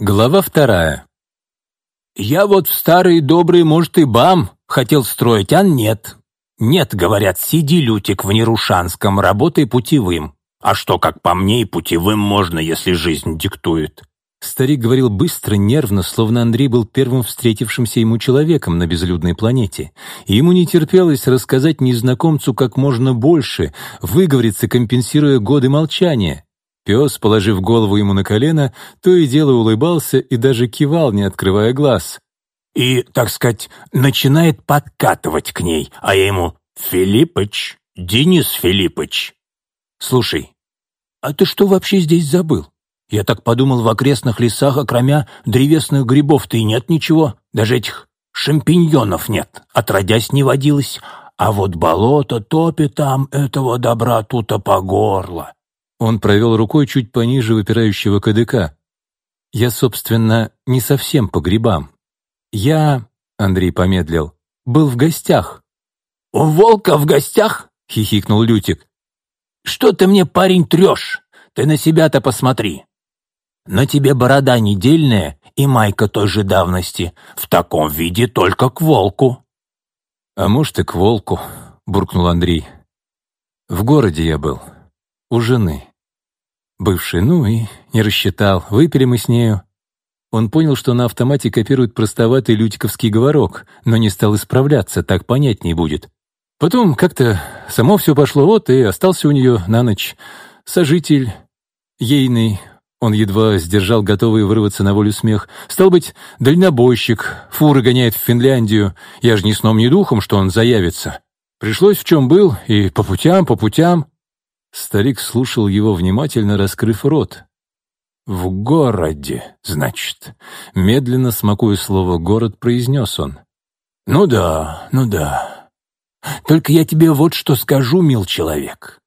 Глава вторая. «Я вот в старый добрый, может, и бам хотел строить, а нет. Нет, говорят, сиди, Лютик, в Нерушанском, работай путевым. А что, как по мне, и путевым можно, если жизнь диктует». Старик говорил быстро, нервно, словно Андрей был первым встретившимся ему человеком на безлюдной планете. Ему не терпелось рассказать незнакомцу как можно больше, выговориться, компенсируя годы молчания. Пес, положив голову ему на колено, то и дело улыбался и даже кивал, не открывая глаз. И, так сказать, начинает подкатывать к ней, а я ему «Филиппыч, Денис Филиппыч». «Слушай, а ты что вообще здесь забыл? Я так подумал, в окрестных лесах, окромя древесных грибов-то и нет ничего, даже этих шампиньонов нет, отродясь не водилось, а вот болото топи там, этого добра тута по горло. Он провел рукой чуть пониже выпирающего КДК. «Я, собственно, не совсем по грибам. Я...» — Андрей помедлил. «Был в гостях». «У волка в гостях?» — хихикнул Лютик. «Что ты мне, парень, трешь? Ты на себя-то посмотри. На тебе борода недельная и майка той же давности. В таком виде только к волку». «А может, и к волку», — буркнул Андрей. «В городе я был, у жены. Бывший, ну и не рассчитал. Выпили мы с нею. Он понял, что на автомате копирует простоватый лютиковский говорок, но не стал исправляться, так понятней будет. Потом как-то само все пошло, вот и остался у нее на ночь сожитель, ейный, он едва сдержал готовый вырваться на волю смех. «Стал быть, дальнобойщик, фуры гоняет в Финляндию. Я же ни сном, ни духом, что он заявится. Пришлось в чем был, и по путям, по путям. Старик слушал его внимательно, раскрыв рот. «В городе, значит», — медленно смакуя слово «город», произнес он. «Ну да, ну да. Только я тебе вот что скажу, мил человек.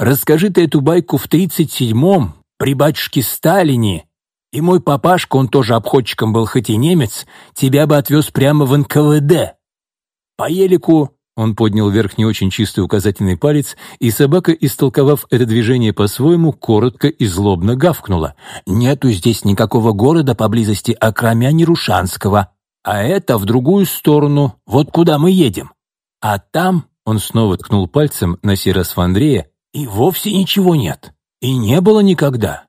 Расскажи ты эту байку в тридцать седьмом, при батюшке Сталине, и мой папашка, он тоже обходчиком был, хоть и немец, тебя бы отвез прямо в НКВД. По елику он поднял вверх не очень чистый указательный палец, и собака, истолковав это движение по-своему, коротко и злобно гавкнула. «Нету здесь никакого города поблизости, окромя Нерушанского. А это в другую сторону, вот куда мы едем. А там...» — он снова ткнул пальцем на сей раз в Андрея, «и вовсе ничего нет. И не было никогда».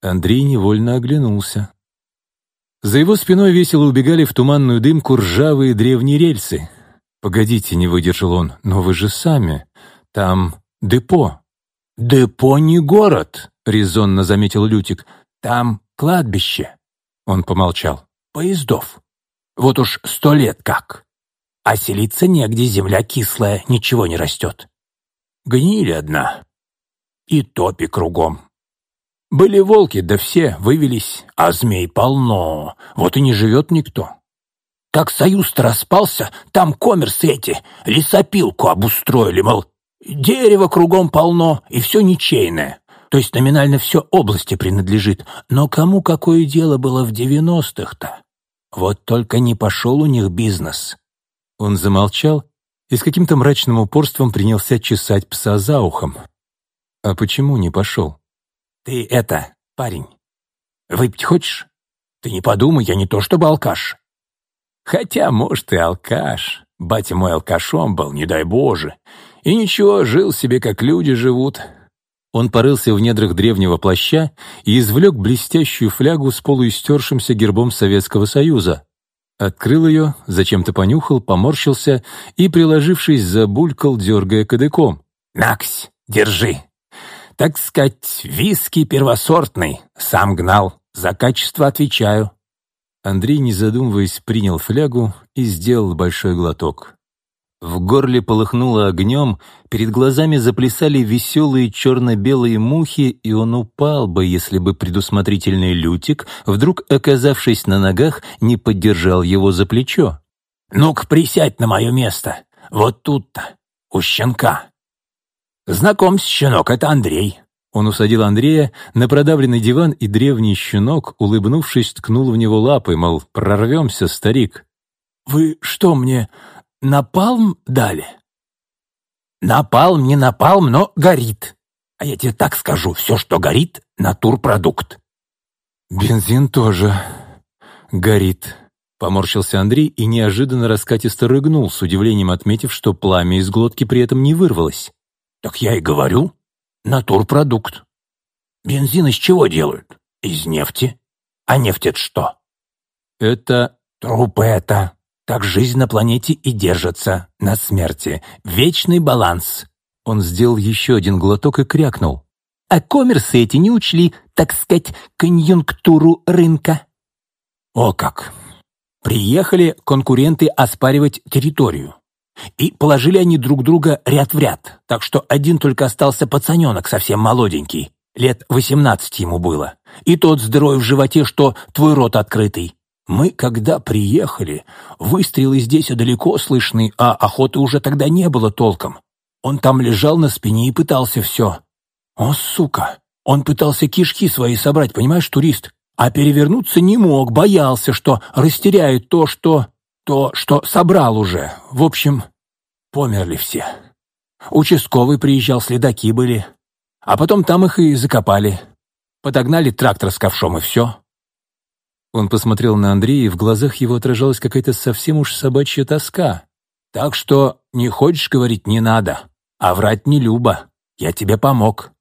Андрей невольно оглянулся. За его спиной весело убегали в туманную дымку ржавые древние рельсы — «Погодите», — не выдержал он, — «но вы же сами. Там депо». «Депо не город», — резонно заметил Лютик. «Там кладбище». Он помолчал. «Поездов. Вот уж сто лет как. А селиться негде, земля кислая, ничего не растет. Гнили одна. И топи кругом. Были волки, да все вывелись, а змей полно, вот и не живет никто. Как союз-то распался, там коммерсы эти лесопилку обустроили, мол, дерево кругом полно и все ничейное. То есть номинально все области принадлежит. Но кому какое дело было в девяностых-то? Вот только не пошел у них бизнес. Он замолчал и с каким-то мрачным упорством принялся чесать пса за ухом. А почему не пошел? Ты это, парень, выпить хочешь? Ты не подумай, я не то чтобы алкаш. Хотя, может, и алкаш. Батя мой алкашом был, не дай Боже. И ничего, жил себе, как люди живут. Он порылся в недрах древнего плаща и извлек блестящую флягу с полуистершимся гербом Советского Союза. Открыл ее, зачем-то понюхал, поморщился и, приложившись, забулькал, дергая кадыком. «Наксь, держи! Так сказать, виски первосортный, сам гнал, за качество отвечаю». Андрей, не задумываясь, принял флягу и сделал большой глоток. В горле полыхнуло огнем, перед глазами заплясали веселые черно-белые мухи, и он упал бы, если бы предусмотрительный Лютик, вдруг оказавшись на ногах, не поддержал его за плечо. «Ну-ка, присядь на мое место, вот тут-то, у щенка. Знакомься, щенок, это Андрей. Он усадил Андрея на продавленный диван, и древний щенок, улыбнувшись, ткнул в него лапой, мол, прорвемся, старик. «Вы что, мне напалм дали?» «Напалм, не напалм, но горит. А я тебе так скажу, все, что горит, натурпродукт». «Бензин тоже горит», — поморщился Андрей и неожиданно раскатисто рыгнул, с удивлением отметив, что пламя из глотки при этом не вырвалось. «Так я и говорю, натурпродукт. Бензин из чего делают? Из нефти. А нефть это что?» «Это трупы это. Так жизнь на планете и держится, на смерти. Вечный баланс». Он сделал еще один глоток и крякнул. А коммерсы эти не учли, так сказать, конъюнктуру рынка. О как! Приехали конкуренты оспаривать территорию. И положили они друг друга ряд в ряд, так что один только остался пацаненок совсем молоденький, лет восемнадцать ему было, и тот с дырой в животе, что твой рот открытый. Мы, когда приехали, выстрелы здесь далеко слышны, а охоты уже тогда не было толком. Он там лежал на спине и пытался все. О, сука! Он пытался кишки свои собрать, понимаешь, турист? А перевернуться не мог, боялся, что растеряет то, что... то, что собрал уже. В общем, померли все. Участковый приезжал, следаки были. А потом там их и закопали. Подогнали трактор с ковшом, и все. Он посмотрел на Андрея, и в глазах его отражалась какая-то совсем уж собачья тоска. «Так что не хочешь говорить, не надо. А врать не любо. Я тебе помог.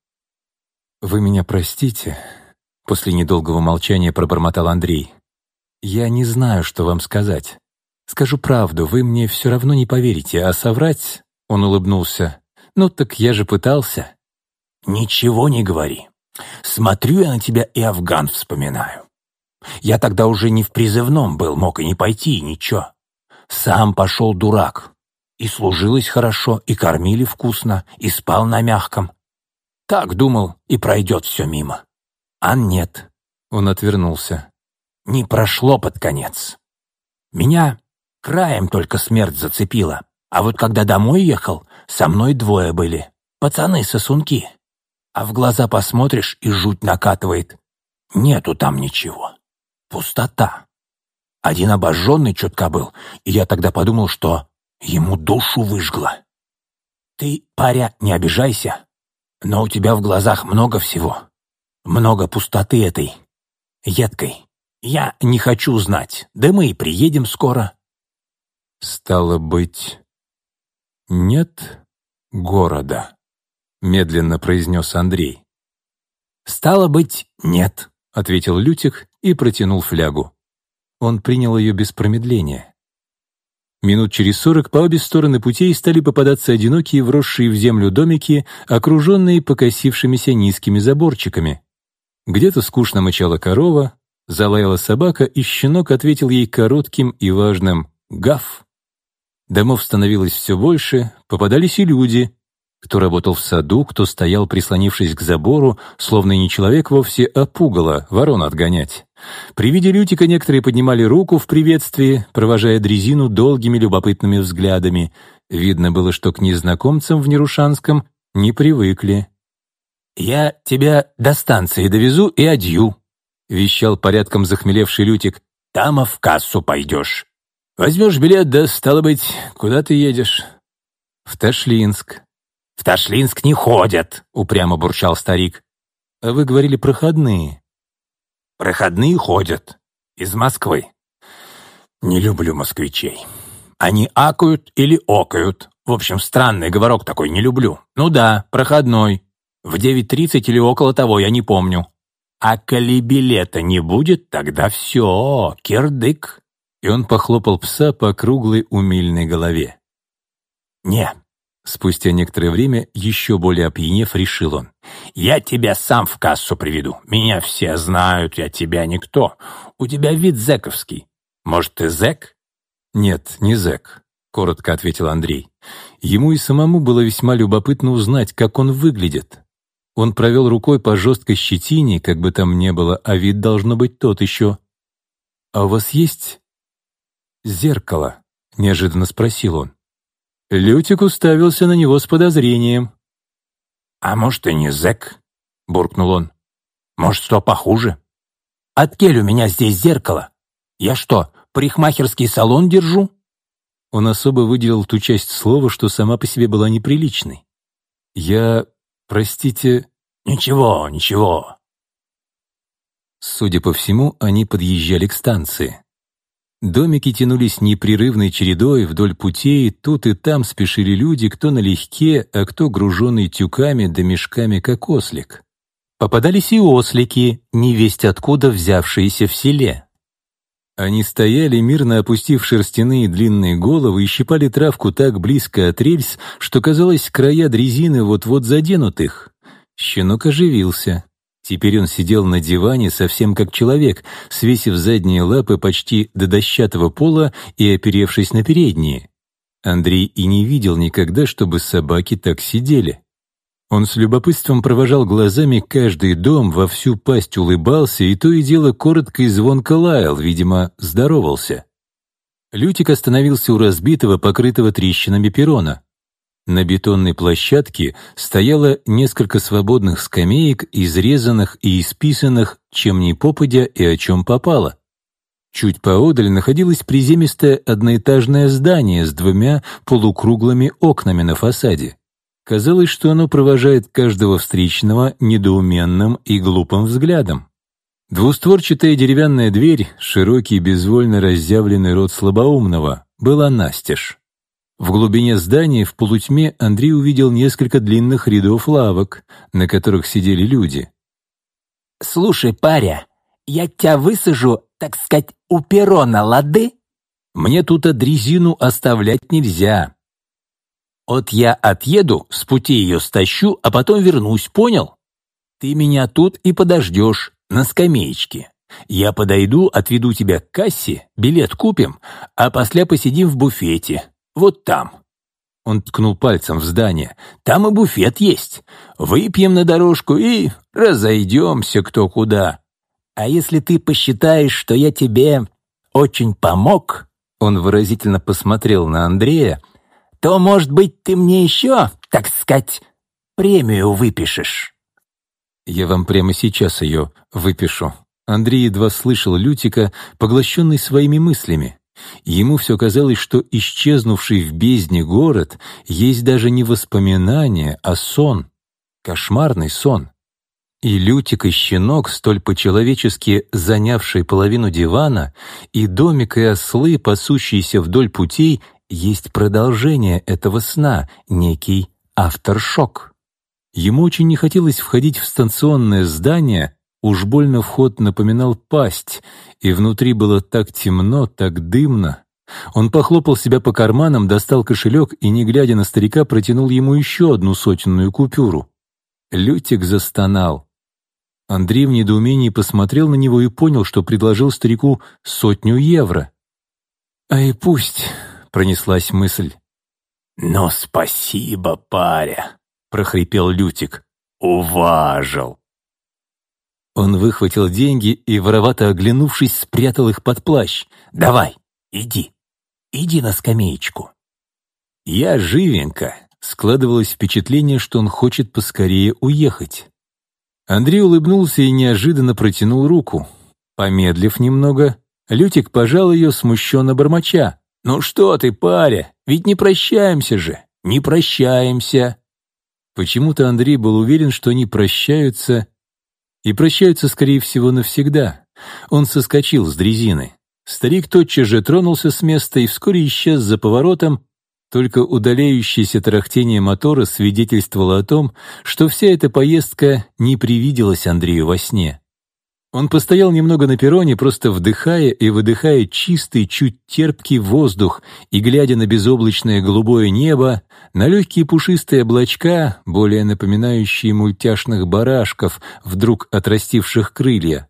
«Вы меня простите», — после недолгого молчания пробормотал Андрей. «Я не знаю, что вам сказать. Скажу правду, вы мне все равно не поверите, а соврать...» — он улыбнулся. «Ну так я же пытался». «Ничего не говори. Смотрю я на тебя и Афган вспоминаю. Я тогда уже не в призывном был, мог и не пойти, и ничего. Сам пошел дурак. И служилось хорошо, и кормили вкусно, и спал на мягком. Так думал, и пройдет все мимо. А нет. Он отвернулся. Не прошло под конец. Меня краем только смерть зацепила. А вот когда домой ехал, со мной двое были. Пацаны-сосунки. А в глаза посмотришь, и жуть накатывает. Нету там ничего. Пустота. Один обожженный чутка был, и я тогда подумал, что ему душу выжгло. Ты, паря, не обижайся, но у тебя в глазах много всего. Много пустоты этой, едкой. Я не хочу знать, да мы и приедем скоро. Стало быть, нет города, медленно произнес Андрей. Стало быть, нет, ответил Лютик и протянул флягу. Он принял ее без промедления. Минут через сорок по обе стороны путей стали попадаться одинокие вросшие в землю домики, окруженные покосившимися низкими заборчиками. Где-то скучно мычала корова, залаяла собака, и щенок ответил ей коротким и важным «гав». Домов становилось все больше, попадались и люди, кто работал в саду, кто стоял, прислонившись к забору, словно не человек вовсе, а пугало, ворон отгонять. При виде Лютика некоторые поднимали руку в приветствии, провожая дрезину долгими любопытными взглядами. Видно было, что к незнакомцам в Нерушанском не привыкли. «Я тебя до станции довезу и одью», — вещал порядком захмелевший Лютик. «Там в кассу пойдешь. Возьмешь билет, да, стало быть, куда ты едешь?» «В Ташлинск», «В Ташлинск не ходят», — упрямо бурчал старик. «А вы говорили проходные». «Проходные ходят. Из Москвы. Не люблю москвичей. Они акают или окают. В общем, странный говорок такой не люблю. Ну да, проходной. В 9.30 или около того, я не помню. А коли билета не будет, тогда все, кирдык». И он похлопал пса по круглой умильной голове. «Не, Спустя некоторое время, еще более опьянев, решил он. «Я тебя сам в кассу приведу. Меня все знают, я тебя никто. У тебя вид зэковский. Может, ты зэк?» «Нет, не зэк», — коротко ответил Андрей. Ему и самому было весьма любопытно узнать, как он выглядит. Он провел рукой по жесткой щетине, как бы там ни было, а вид должно быть тот еще. «А у вас есть зеркало?» — неожиданно спросил он. Лютик уставился на него с подозрением. «А может, и не зэк?» — буркнул он. «Может, что похуже? Откель у меня здесь зеркало. Я что, парикмахерский салон держу?» Он особо выделил ту часть слова, что сама по себе была неприличной. «Я... простите...» «Ничего, ничего. Судя по всему, они подъезжали к станции. Домики тянулись непрерывной чередой вдоль путей, тут и там спешили люди, кто налегке, а кто груженный тюками да мешками, как ослик. Попадались и ослики, невесть откуда взявшиеся в селе. Они стояли, мирно опустив шерстяные длинные головы и щипали травку так близко от рельс, что, казалось, края дрезины вот-вот заденут их. Щенок оживился. Теперь он сидел на диване совсем как человек, свесив задние лапы почти до дощатого пола и оперевшись на передние. Андрей и не видел никогда, чтобы собаки так сидели. Он с любопытством провожал глазами каждый дом, во всю пасть улыбался и то и дело коротко и звонко лаял, видимо, здоровался. Лютик остановился у разбитого, покрытого трещинами перона. На бетонной площадке стояло несколько свободных скамеек, изрезанных и исписанных, чем ни попадя и о чем попало. Чуть поодаль находилось приземистое одноэтажное здание с двумя полукруглыми окнами на фасаде. Казалось, что оно провожает каждого встречного недоуменным и глупым взглядом. Двустворчатая деревянная дверь, широкий безвольно разъявленный рот слабоумного, была настежь. В глубине здания в полутьме Андрей увидел несколько длинных рядов лавок, на которых сидели люди. «Слушай, паря, я тебя высажу, так сказать, у перона, лады? Мне тут дрезину оставлять нельзя. Вот я отъеду, с пути ее стащу, а потом вернусь, понял? Ты меня тут и подождешь, на скамеечке. Я подойду, отведу тебя к кассе, билет купим, а после посидим в буфете. Вот там». Он ткнул пальцем в здание. «Там и буфет есть. Выпьем на дорожку и разойдемся кто куда. А если ты посчитаешь, что я тебе очень помог...» Он выразительно посмотрел на Андрея, то, может быть, ты мне еще, так сказать, премию выпишешь». «Я вам прямо сейчас ее выпишу». Андрей едва слышал Лютика, поглощенный своими мыслями. Ему все казалось, что исчезнувший в бездне город есть даже не воспоминание, а сон, кошмарный сон. И Лютик, и щенок, столь по-человечески занявшие половину дивана, и домик, и ослы, пасущиеся вдоль путей, есть продолжение этого сна, некий авторшок. Ему очень не хотелось входить в станционное здание, уж больно вход напоминал пасть, и внутри было так темно, так дымно. Он похлопал себя по карманам, достал кошелек и, не глядя на старика, протянул ему еще одну сотенную купюру. Лютик застонал. Андрей в недоумении посмотрел на него и понял, что предложил старику сотню евро. «А и пусть», — пронеслась мысль. «Но спасибо, паря», — прохрипел Лютик. «Уважил». Он выхватил деньги и, воровато оглянувшись, спрятал их под плащ. «Давай, иди, иди на скамеечку». Я живенько. Складывалось впечатление, что он хочет поскорее уехать. Андрей улыбнулся и неожиданно протянул руку. Помедлив немного, Лютик пожал ее смущенно бормоча. «Ну что ты, паря, ведь не прощаемся же, не прощаемся!» Почему-то Андрей был уверен, что они прощаются, и прощаются, скорее всего, навсегда. Он соскочил с дрезины. Старик тотчас же тронулся с места и вскоре исчез за поворотом, только удаляющееся тарахтение мотора свидетельствовало о том, что вся эта поездка не привиделась Андрею во сне. Он постоял немного на перроне, просто вдыхая и выдыхая чистый, чуть терпкий воздух и глядя на безоблачное голубое небо, на легкие пушистые облачка, более напоминающие мультяшных барашков, вдруг отрастивших крылья.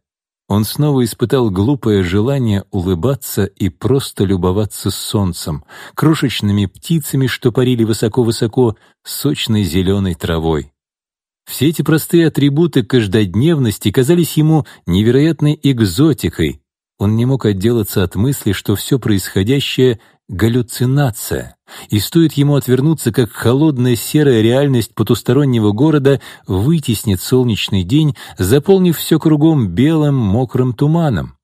Он снова испытал глупое желание улыбаться и просто любоваться солнцем, крошечными птицами, что парили высоко-высоко, сочной зеленой травой. Все эти простые атрибуты каждодневности казались ему невероятной экзотикой. Он не мог отделаться от мысли, что все происходящее — галлюцинация, и стоит ему отвернуться, как холодная серая реальность потустороннего города вытеснит солнечный день, заполнив все кругом белым мокрым туманом.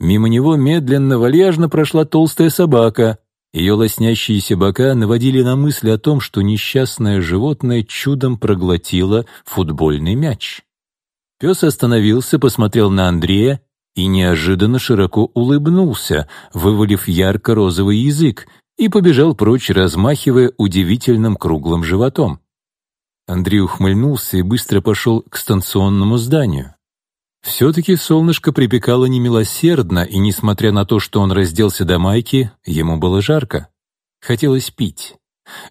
Мимо него медленно, вальяжно прошла толстая собака — ее лоснящиеся бока наводили на мысль о том, что несчастное животное чудом проглотило футбольный мяч. Пес остановился, посмотрел на Андрея и неожиданно широко улыбнулся, вывалив ярко-розовый язык, и побежал прочь, размахивая удивительным круглым животом. Андрей ухмыльнулся и быстро пошел к станционному зданию. Все-таки солнышко припекало немилосердно, и, несмотря на то, что он разделся до майки, ему было жарко. Хотелось пить.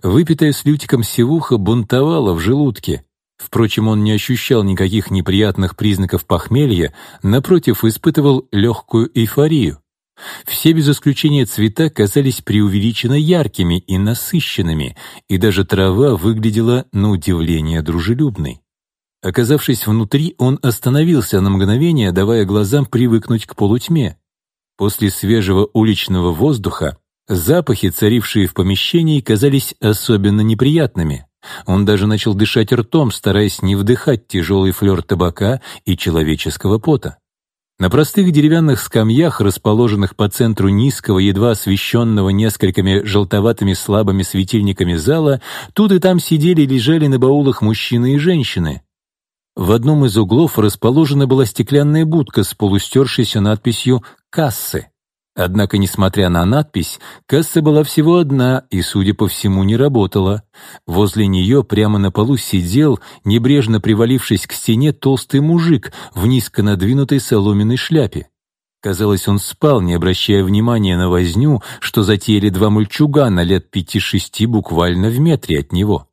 Выпитая с Лютиком севуха бунтовала в желудке. Впрочем, он не ощущал никаких неприятных признаков похмелья, напротив, испытывал легкую эйфорию. Все без исключения цвета казались преувеличенно яркими и насыщенными, и даже трава выглядела на удивление дружелюбной. Оказавшись внутри, он остановился на мгновение, давая глазам привыкнуть к полутьме. После свежего уличного воздуха запахи, царившие в помещении, казались особенно неприятными. Он даже начал дышать ртом, стараясь не вдыхать тяжелый флер табака и человеческого пота. На простых деревянных скамьях, расположенных по центру низкого, едва освещенного несколькими желтоватыми слабыми светильниками зала, тут и там сидели и лежали на баулах мужчины и женщины. В одном из углов расположена была стеклянная будка с полустершейся надписью «Кассы». Однако, несмотря на надпись, касса была всего одна и, судя по всему, не работала. Возле нее прямо на полу сидел, небрежно привалившись к стене, толстый мужик в низко надвинутой соломенной шляпе. Казалось, он спал, не обращая внимания на возню, что затеяли два мальчугана лет пяти-шести буквально в метре от него.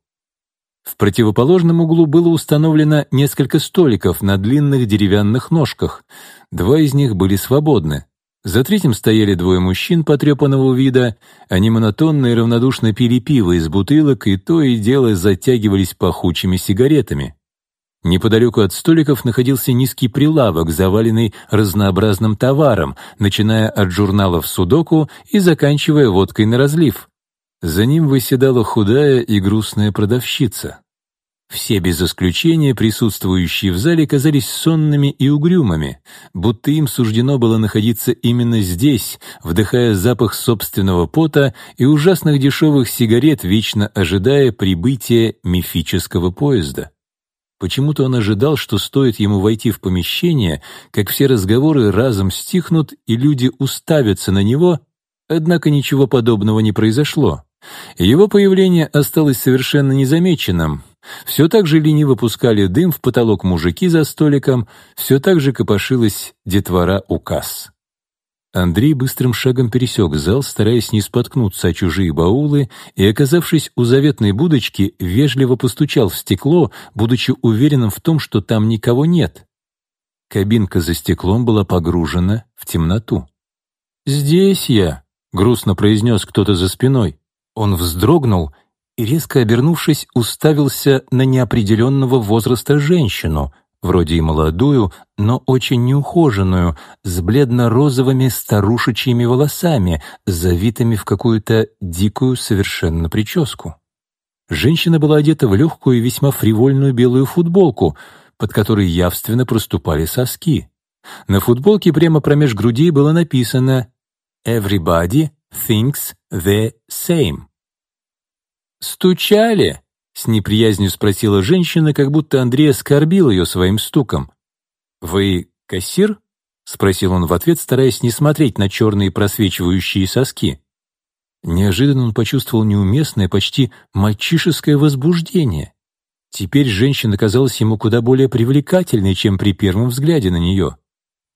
В противоположном углу было установлено несколько столиков на длинных деревянных ножках. Два из них были свободны. За третьим стояли двое мужчин потрепанного вида, они монотонно и равнодушно пили пиво из бутылок и то и дело затягивались пахучими сигаретами. Неподалеку от столиков находился низкий прилавок, заваленный разнообразным товаром, начиная от журналов «Судоку» и заканчивая водкой на разлив. За ним выседала худая и грустная продавщица. Все без исключения присутствующие в зале казались сонными и угрюмыми, будто им суждено было находиться именно здесь, вдыхая запах собственного пота и ужасных дешевых сигарет, вечно ожидая прибытия мифического поезда. Почему-то он ожидал, что стоит ему войти в помещение, как все разговоры разом стихнут и люди уставятся на него, однако ничего подобного не произошло. Его появление осталось совершенно незамеченным. Все так же лениво пускали дым в потолок мужики за столиком, все так же копошилась детвора у касс. Андрей быстрым шагом пересек зал, стараясь не споткнуться о чужие баулы, и, оказавшись у заветной будочки, вежливо постучал в стекло, будучи уверенным в том, что там никого нет. Кабинка за стеклом была погружена в темноту. «Здесь я», — грустно произнес кто-то за спиной. Он вздрогнул и, резко обернувшись, уставился на неопределенного возраста женщину, вроде и молодую, но очень неухоженную, с бледно-розовыми старушечьими волосами, завитыми в какую-то дикую совершенно прическу. Женщина была одета в легкую и весьма фривольную белую футболку, под которой явственно проступали соски. На футболке прямо промеж грудей было написано «Everybody thinks the same». «Стучали?» — с неприязнью спросила женщина, как будто Андрей оскорбил ее своим стуком. «Вы кассир?» — спросил он в ответ, стараясь не смотреть на черные просвечивающие соски. Неожиданно он почувствовал неуместное, почти мальчишеское возбуждение. Теперь женщина казалась ему куда более привлекательной, чем при первом взгляде на нее.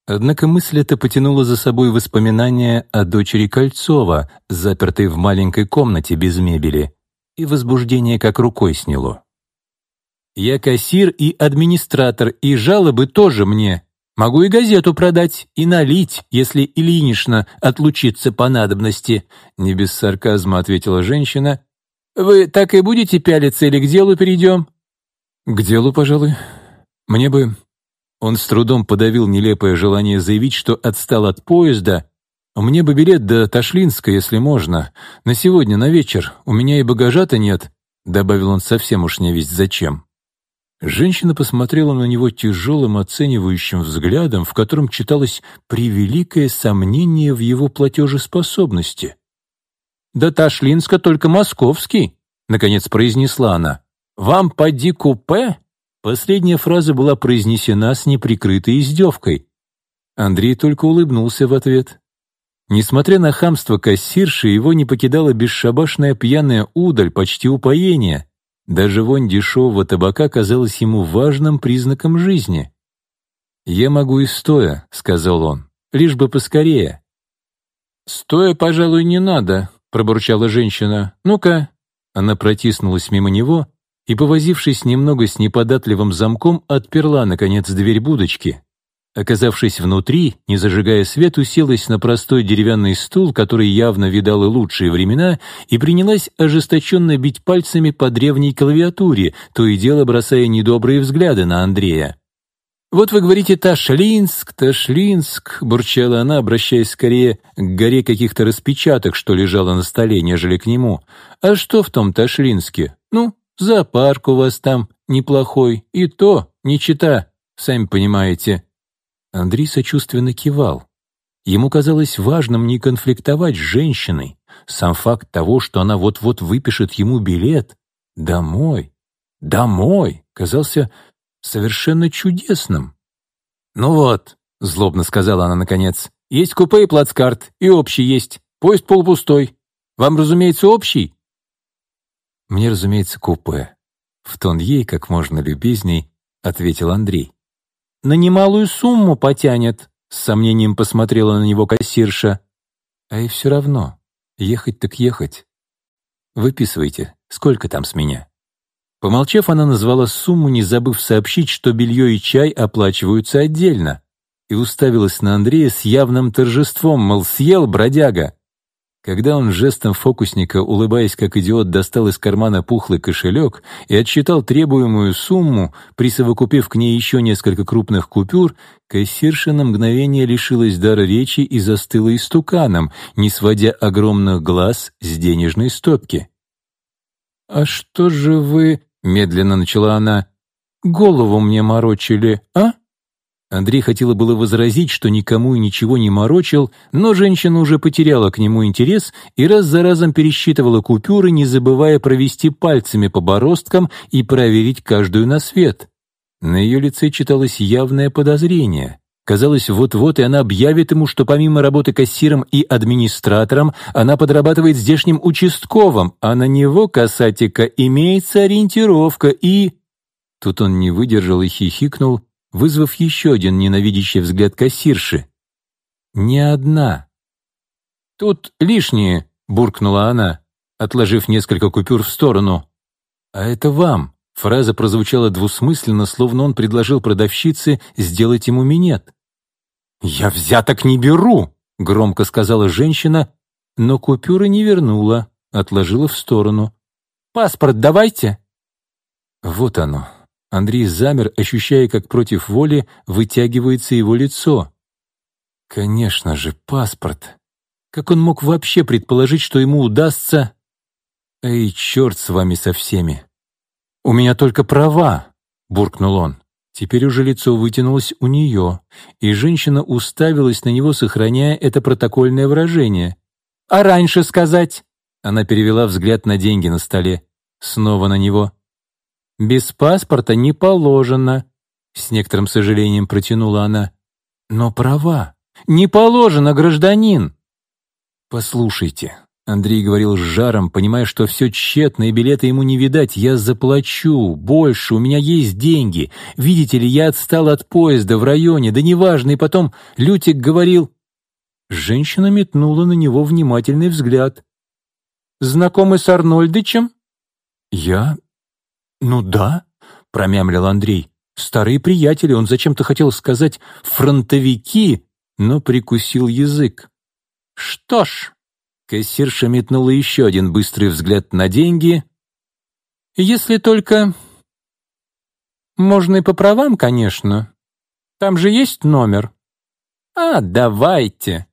Однако мысль эта потянула за собой воспоминания о дочери Кольцова, запертой в маленькой комнате без мебели, и возбуждение как рукой сняло. «Я кассир и администратор, и жалобы тоже мне. Могу и газету продать, и налить, если Ильинична отлучится по надобности», не без сарказма ответила женщина. «Вы так и будете пялиться или к делу перейдем?» «К делу, пожалуй. Мне бы...» Он с трудом подавил нелепое желание заявить, что отстал от поезда, «Мне бы билет до Ташлинска, если можно. На сегодня, на вечер. У меня и багажа-то нет», — добавил он совсем уж не весть зачем. Женщина посмотрела на него тяжелым оценивающим взглядом, в котором читалось превеликое сомнение в его платежеспособности. «Да Ташлинска только московский», — наконец произнесла она. «Вам поди купе? Последняя фраза была произнесена с неприкрытой издевкой. Андрей только улыбнулся в ответ. Несмотря на хамство кассирши, его не покидала бесшабашная пьяная удаль, почти упоение. Даже вонь дешевого табака казалась ему важным признаком жизни. «Я могу и стоя», — сказал он, — «лишь бы поскорее». «Стоя, пожалуй, не надо», — пробурчала женщина. «Ну-ка». Она протиснулась мимо него и, повозившись немного с неподатливым замком, отперла, наконец, дверь будочки. Оказавшись внутри, не зажигая свет, уселась на простой деревянный стул, который явно видал и лучшие времена, и принялась ожесточенно бить пальцами по древней клавиатуре, то и дело бросая недобрые взгляды на Андрея. «Вот вы говорите «Ташлинск, Ташлинск», — бурчала она, обращаясь скорее к горе каких-то распечаток, что лежало на столе, нежели к нему. «А что в том Ташлинске? Ну, зоопарк у вас там неплохой, и то, не чита, сами понимаете». Андрей сочувственно кивал. Ему казалось важным не конфликтовать с женщиной. Сам факт того, что она вот-вот выпишет ему билет домой, домой, казался совершенно чудесным. «Ну вот», — злобно сказала она наконец, — «есть купе и плацкарт, и общий есть, поезд полупустой. Вам, разумеется, общий?» «Мне, разумеется, купе», — в тон ей как можно любезней ответил Андрей на немалую сумму потянет», — с сомнением посмотрела на него кассирша. «А и все равно, ехать так ехать. Выписывайте, сколько там с меня?» Помолчав, она назвала сумму, не забыв сообщить, что белье и чай оплачиваются отдельно, и уставилась на Андрея с явным торжеством, мол, съел бродяга. Когда он жестом фокусника, улыбаясь как идиот, достал из кармана пухлый кошелек и отсчитал требуемую сумму, присовокупив к ней еще несколько крупных купюр, кассирша на мгновение лишилась дара речи и застыла истуканом, не сводя огромных глаз с денежной стопки. «А что же вы...» — медленно начала она. «Голову мне морочили, а?» Андрей хотела было возразить, что никому и ничего не морочил, но женщина уже потеряла к нему интерес и раз за разом пересчитывала купюры, не забывая провести пальцами по бороздкам и проверить каждую на свет. На ее лице читалось явное подозрение. Казалось, вот-вот и она объявит ему, что помимо работы кассиром и администратором, она подрабатывает здешним участковым, а на него, касатика, имеется ориентировка и... Тут он не выдержал и хихикнул, вызвав еще один ненавидящий взгляд кассирши. «Не одна». «Тут лишние», — буркнула она, отложив несколько купюр в сторону. «А это вам», — фраза прозвучала двусмысленно, словно он предложил продавщице сделать ему минет. «Я взяток не беру», — громко сказала женщина, но купюры не вернула, отложила в сторону. «Паспорт давайте». Вот оно, Андрей замер, ощущая, как против воли вытягивается его лицо. Конечно же, паспорт. Как он мог вообще предположить, что ему удастся... Эй, черт с вами со всеми. «У меня только права», — буркнул он. Теперь уже лицо вытянулось у нее, и женщина уставилась на него, сохраняя это протокольное выражение. «А раньше сказать?» Она перевела взгляд на деньги на столе. Снова на него. Без паспорта не положено», — с некоторым сожалением протянула она. «Но права. Не положено, гражданин». «Послушайте», — Андрей говорил с жаром, понимая, что все тщетно и билеты ему не видать. «Я заплачу. Больше. У меня есть деньги. Видите ли, я отстал от поезда в районе. Да неважно. И потом Лютик говорил...» Женщина метнула на него внимательный взгляд. «Знакомы с Арнольдычем?» «Я? «Ну да», — промямлил Андрей. «Старые приятели, он зачем-то хотел сказать «фронтовики», но прикусил язык. «Что ж», — кассирша метнула еще один быстрый взгляд на деньги. «Если только...» «Можно и по правам, конечно. Там же есть номер». «А, давайте».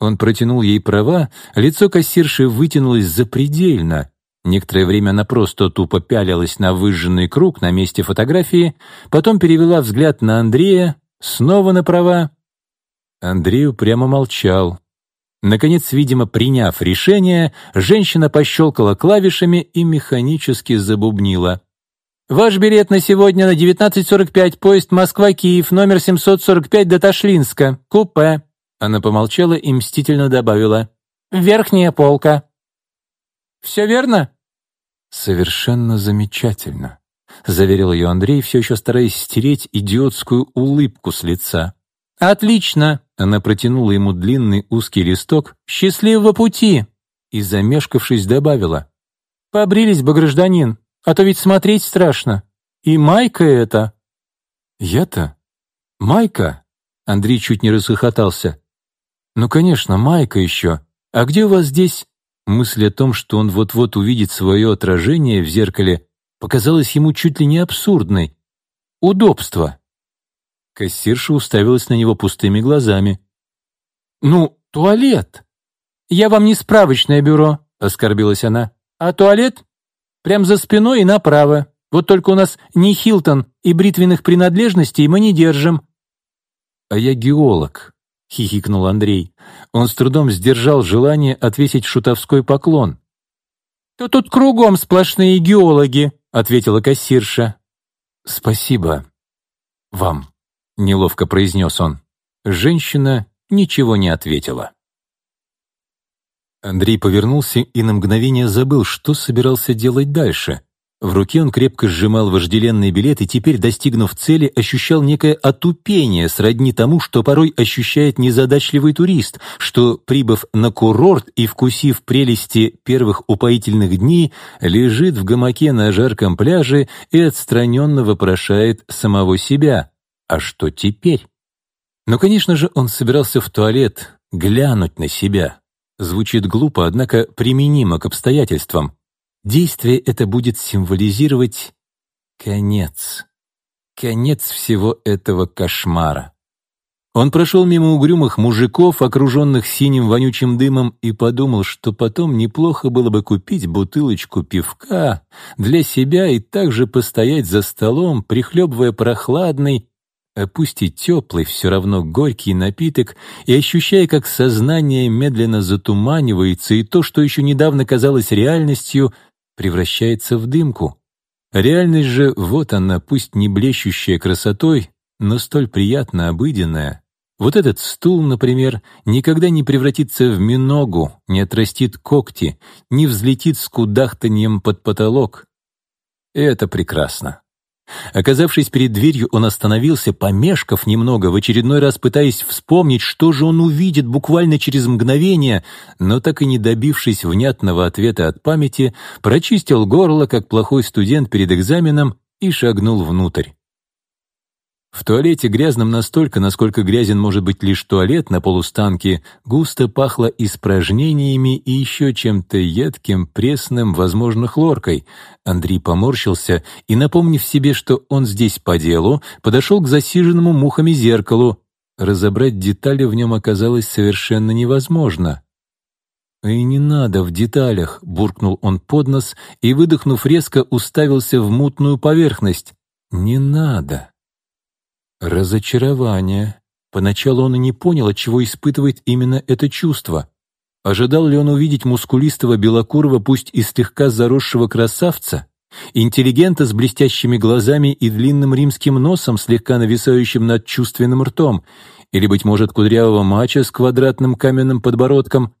Он протянул ей права, лицо кассирши вытянулось запредельно. Некоторое время она просто тупо пялилась на выжженный круг на месте фотографии, потом перевела взгляд на Андрея, снова на права. Андрей прямо молчал. Наконец, видимо, приняв решение, женщина пощелкала клавишами и механически забубнила. Ваш билет на сегодня на 19.45, поезд Москва-Киев, номер 745 до Ташлинска, купе». Она помолчала и мстительно добавила. «Верхняя полка». «Все верно?» «Совершенно замечательно», — заверил ее Андрей, все еще стараясь стереть идиотскую улыбку с лица. «Отлично!» — она протянула ему длинный узкий листок. «Счастливого пути!» И, замешкавшись, добавила. «Побрились бы, гражданин, а то ведь смотреть страшно. И майка это!» «Я-то? Майка?» Андрей чуть не расхохотался. «Ну, конечно, майка еще. А где у вас здесь...» Мысль о том, что он вот-вот увидит свое отражение в зеркале, показалась ему чуть ли не абсурдной. Удобство. Кассирша уставилась на него пустыми глазами. «Ну, туалет!» «Я вам не справочное бюро», — оскорбилась она. «А туалет? Прям за спиной и направо. Вот только у нас не Хилтон, и бритвенных принадлежностей мы не держим». «А я геолог», — хихикнул Андрей. Он с трудом сдержал желание отвесить шутовской поклон. «То тут кругом сплошные геологи», — ответила кассирша. «Спасибо вам», — неловко произнес он. Женщина ничего не ответила. Андрей повернулся и на мгновение забыл, что собирался делать дальше. В руке он крепко сжимал вожделенный билет и теперь, достигнув цели, ощущал некое отупение, сродни тому, что порой ощущает незадачливый турист, что, прибыв на курорт и вкусив прелести первых упоительных дней, лежит в гамаке на жарком пляже и отстраненно вопрошает самого себя. А что теперь? Но, конечно же, он собирался в туалет глянуть на себя. Звучит глупо, однако применимо к обстоятельствам. Действие это будет символизировать конец. Конец всего этого кошмара. Он прошел мимо угрюмых мужиков, окруженных синим вонючим дымом, и подумал, что потом неплохо было бы купить бутылочку пивка для себя и также постоять за столом, прихлебывая прохладный, а пусть и теплый, все равно горький напиток, и ощущая, как сознание медленно затуманивается, и то, что еще недавно казалось реальностью, превращается в дымку. Реальность же, вот она, пусть не блещущая красотой, но столь приятно обыденная. Вот этот стул, например, никогда не превратится в миногу, не отрастит когти, не взлетит с кудахтаньем под потолок. Это прекрасно. Оказавшись перед дверью, он остановился, помешков немного, в очередной раз пытаясь вспомнить, что же он увидит буквально через мгновение, но так и не добившись внятного ответа от памяти, прочистил горло, как плохой студент перед экзаменом, и шагнул внутрь. В туалете, грязном настолько, насколько грязен может быть лишь туалет на полустанке, густо пахло испражнениями и еще чем-то едким, пресным, возможно, хлоркой. Андрей поморщился и, напомнив себе, что он здесь по делу, подошел к засиженному мухами зеркалу. Разобрать детали в нем оказалось совершенно невозможно. «И не надо в деталях», — буркнул он под нос и, выдохнув резко, уставился в мутную поверхность. «Не надо». Разочарование. Поначалу он и не понял, от чего испытывает именно это чувство. Ожидал ли он увидеть мускулистого белокурого, пусть и слегка заросшего красавца, интеллигента с блестящими глазами и длинным римским носом, слегка нависающим над чувственным ртом, или, быть может, кудрявого мача с квадратным каменным подбородком?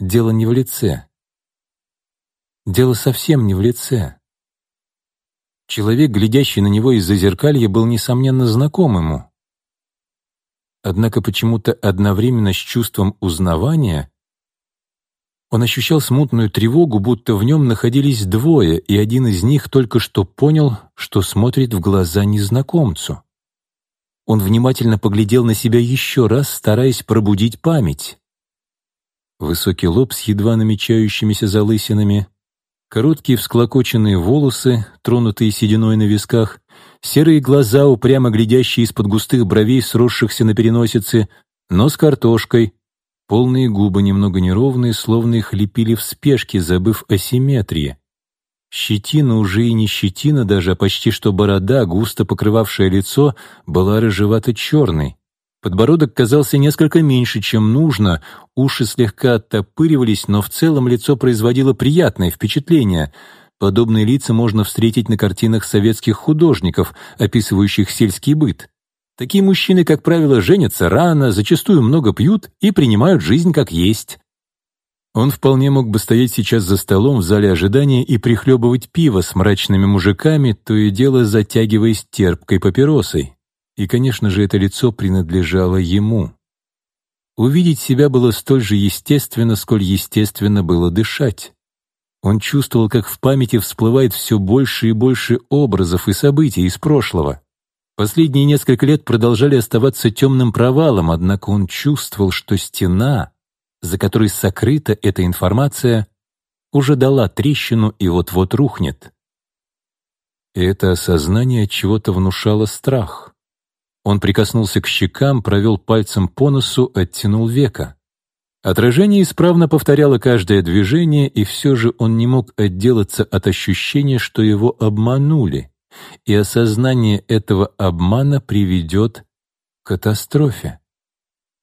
Дело не в лице. Дело совсем не в лице. Человек, глядящий на него из-за зеркалья, был, несомненно, знаком ему. Однако почему-то одновременно с чувством узнавания он ощущал смутную тревогу, будто в нем находились двое, и один из них только что понял, что смотрит в глаза незнакомцу. Он внимательно поглядел на себя еще раз, стараясь пробудить память. Высокий лоб с едва намечающимися залысинами — Короткие всклокоченные волосы, тронутые сединой на висках, серые глаза, упрямо глядящие из-под густых бровей, сросшихся на переносице, нос картошкой, полные губы немного неровные, словно их лепили в спешке, забыв о симметрии. Щетина уже и не щетина даже, а почти что борода, густо покрывавшая лицо, была рыжевато-черной. Подбородок казался несколько меньше, чем нужно, уши слегка оттопыривались, но в целом лицо производило приятное впечатление. Подобные лица можно встретить на картинах советских художников, описывающих сельский быт. Такие мужчины, как правило, женятся рано, зачастую много пьют и принимают жизнь как есть. Он вполне мог бы стоять сейчас за столом в зале ожидания и прихлебывать пиво с мрачными мужиками, то и дело затягиваясь терпкой папиросой. И, конечно же, это лицо принадлежало ему. Увидеть себя было столь же естественно, сколь естественно было дышать. Он чувствовал, как в памяти всплывает все больше и больше образов и событий из прошлого. Последние несколько лет продолжали оставаться темным провалом, однако он чувствовал, что стена, за которой сокрыта эта информация, уже дала трещину и вот-вот рухнет. И это осознание чего-то внушало страх. Он прикоснулся к щекам, провел пальцем по носу, оттянул века. Отражение исправно повторяло каждое движение, и все же он не мог отделаться от ощущения, что его обманули, и осознание этого обмана приведет к катастрофе.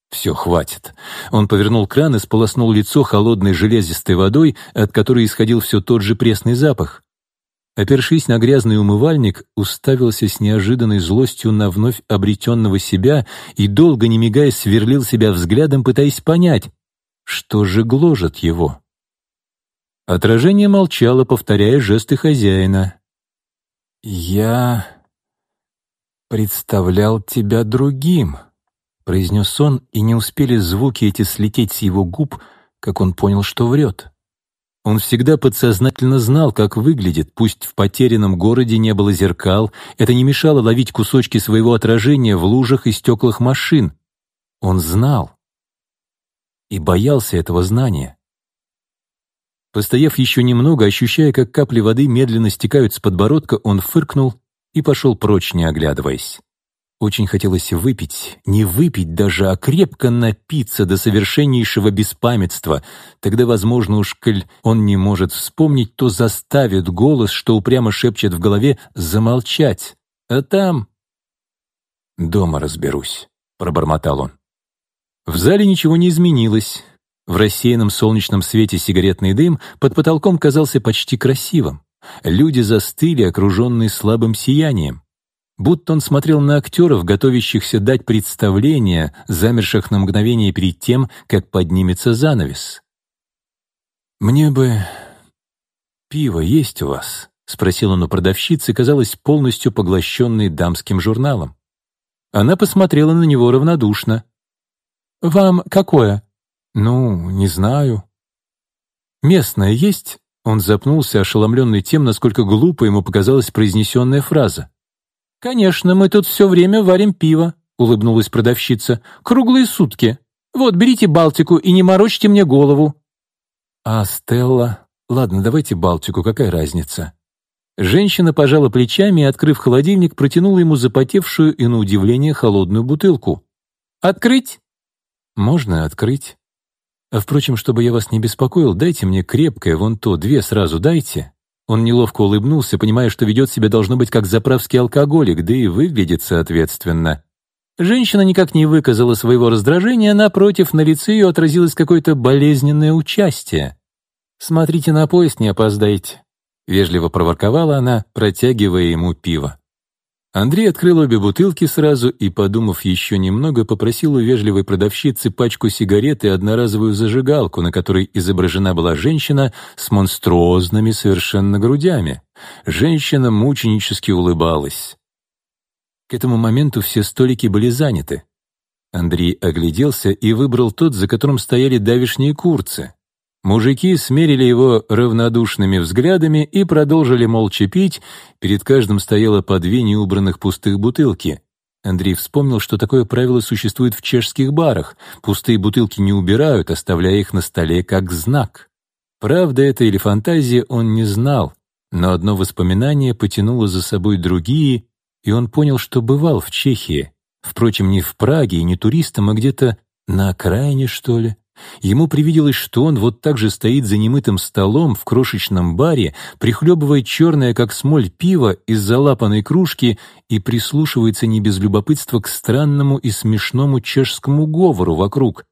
Все, хватит. Он повернул кран и сполоснул лицо холодной железистой водой, от которой исходил все тот же пресный запах. Опершись на грязный умывальник, уставился с неожиданной злостью на вновь обретенного себя и, долго не мигая, сверлил себя взглядом, пытаясь понять, что же гложет его. Отражение молчало, повторяя жесты хозяина. «Я представлял тебя другим», произнес он, и не успели звуки эти слететь с его губ, как он понял, что врет. Он всегда подсознательно знал, как выглядит, пусть в потерянном городе не было зеркал, это не мешало ловить кусочки своего отражения в лужах и стеклах машин. Он знал и боялся этого знания. Постояв еще немного, ощущая, как капли воды медленно стекают с подбородка, он фыркнул и пошел прочь, не оглядываясь. Очень хотелось выпить, не выпить даже, а крепко напиться до совершеннейшего беспамятства. Тогда, возможно, уж, коль он не может вспомнить, то заставит голос, что упрямо шепчет в голове, замолчать. А там... «Дома разберусь», — пробормотал он. В зале ничего не изменилось. В рассеянном солнечном свете сигаретный дым под потолком казался почти красивым. Люди застыли, окруженные слабым сиянием будто он смотрел на актеров, готовящихся дать представление, замерших на мгновение перед тем, как поднимется занавес. «Мне бы пиво есть у вас?» — спросил он у продавщицы, казалось, полностью поглощенной дамским журналом. Она посмотрела на него равнодушно. «Вам какое?» «Ну, не знаю». «Местное есть?» Он запнулся, ошеломленный тем, насколько глупо ему показалась произнесенная фраза. «Конечно, мы тут все время варим пиво», — улыбнулась продавщица. «Круглые сутки. Вот, берите Балтику и не морочьте мне голову». «А Стелла? Ладно, давайте Балтику, какая разница?» Женщина пожала плечами и, открыв холодильник, протянула ему запотевшую и, на удивление, холодную бутылку. «Открыть?» «Можно открыть. А, впрочем, чтобы я вас не беспокоил, дайте мне крепкое, вон то, две сразу дайте». Он неловко улыбнулся, понимая, что ведет себя должно быть как заправский алкоголик, да и выглядит соответственно. Женщина никак не выказала своего раздражения, напротив, на лице ее отразилось какое-то болезненное участие. «Смотрите на поезд, не опоздайте», — вежливо проворковала она, протягивая ему пиво. Андрей открыл обе бутылки сразу и, подумав еще немного, попросил у вежливой продавщицы пачку сигарет и одноразовую зажигалку, на которой изображена была женщина с монструозными совершенно грудями. Женщина мученически улыбалась. К этому моменту все столики были заняты. Андрей огляделся и выбрал тот, за которым стояли давишние курцы. Мужики смерили его равнодушными взглядами и продолжили молча пить, перед каждым стояло по две неубранных пустых бутылки. Андрей вспомнил, что такое правило существует в чешских барах. Пустые бутылки не убирают, оставляя их на столе как знак. Правда это или фантазия, он не знал, но одно воспоминание потянуло за собой другие, и он понял, что бывал в Чехии. Впрочем, не в Праге и не туристом, а где-то на окраине, что ли. Ему привиделось, что он вот так же стоит за немытым столом в крошечном баре, прихлебывая черное, как смоль, пиво из залапанной кружки и прислушивается не без любопытства к странному и смешному чешскому говору вокруг.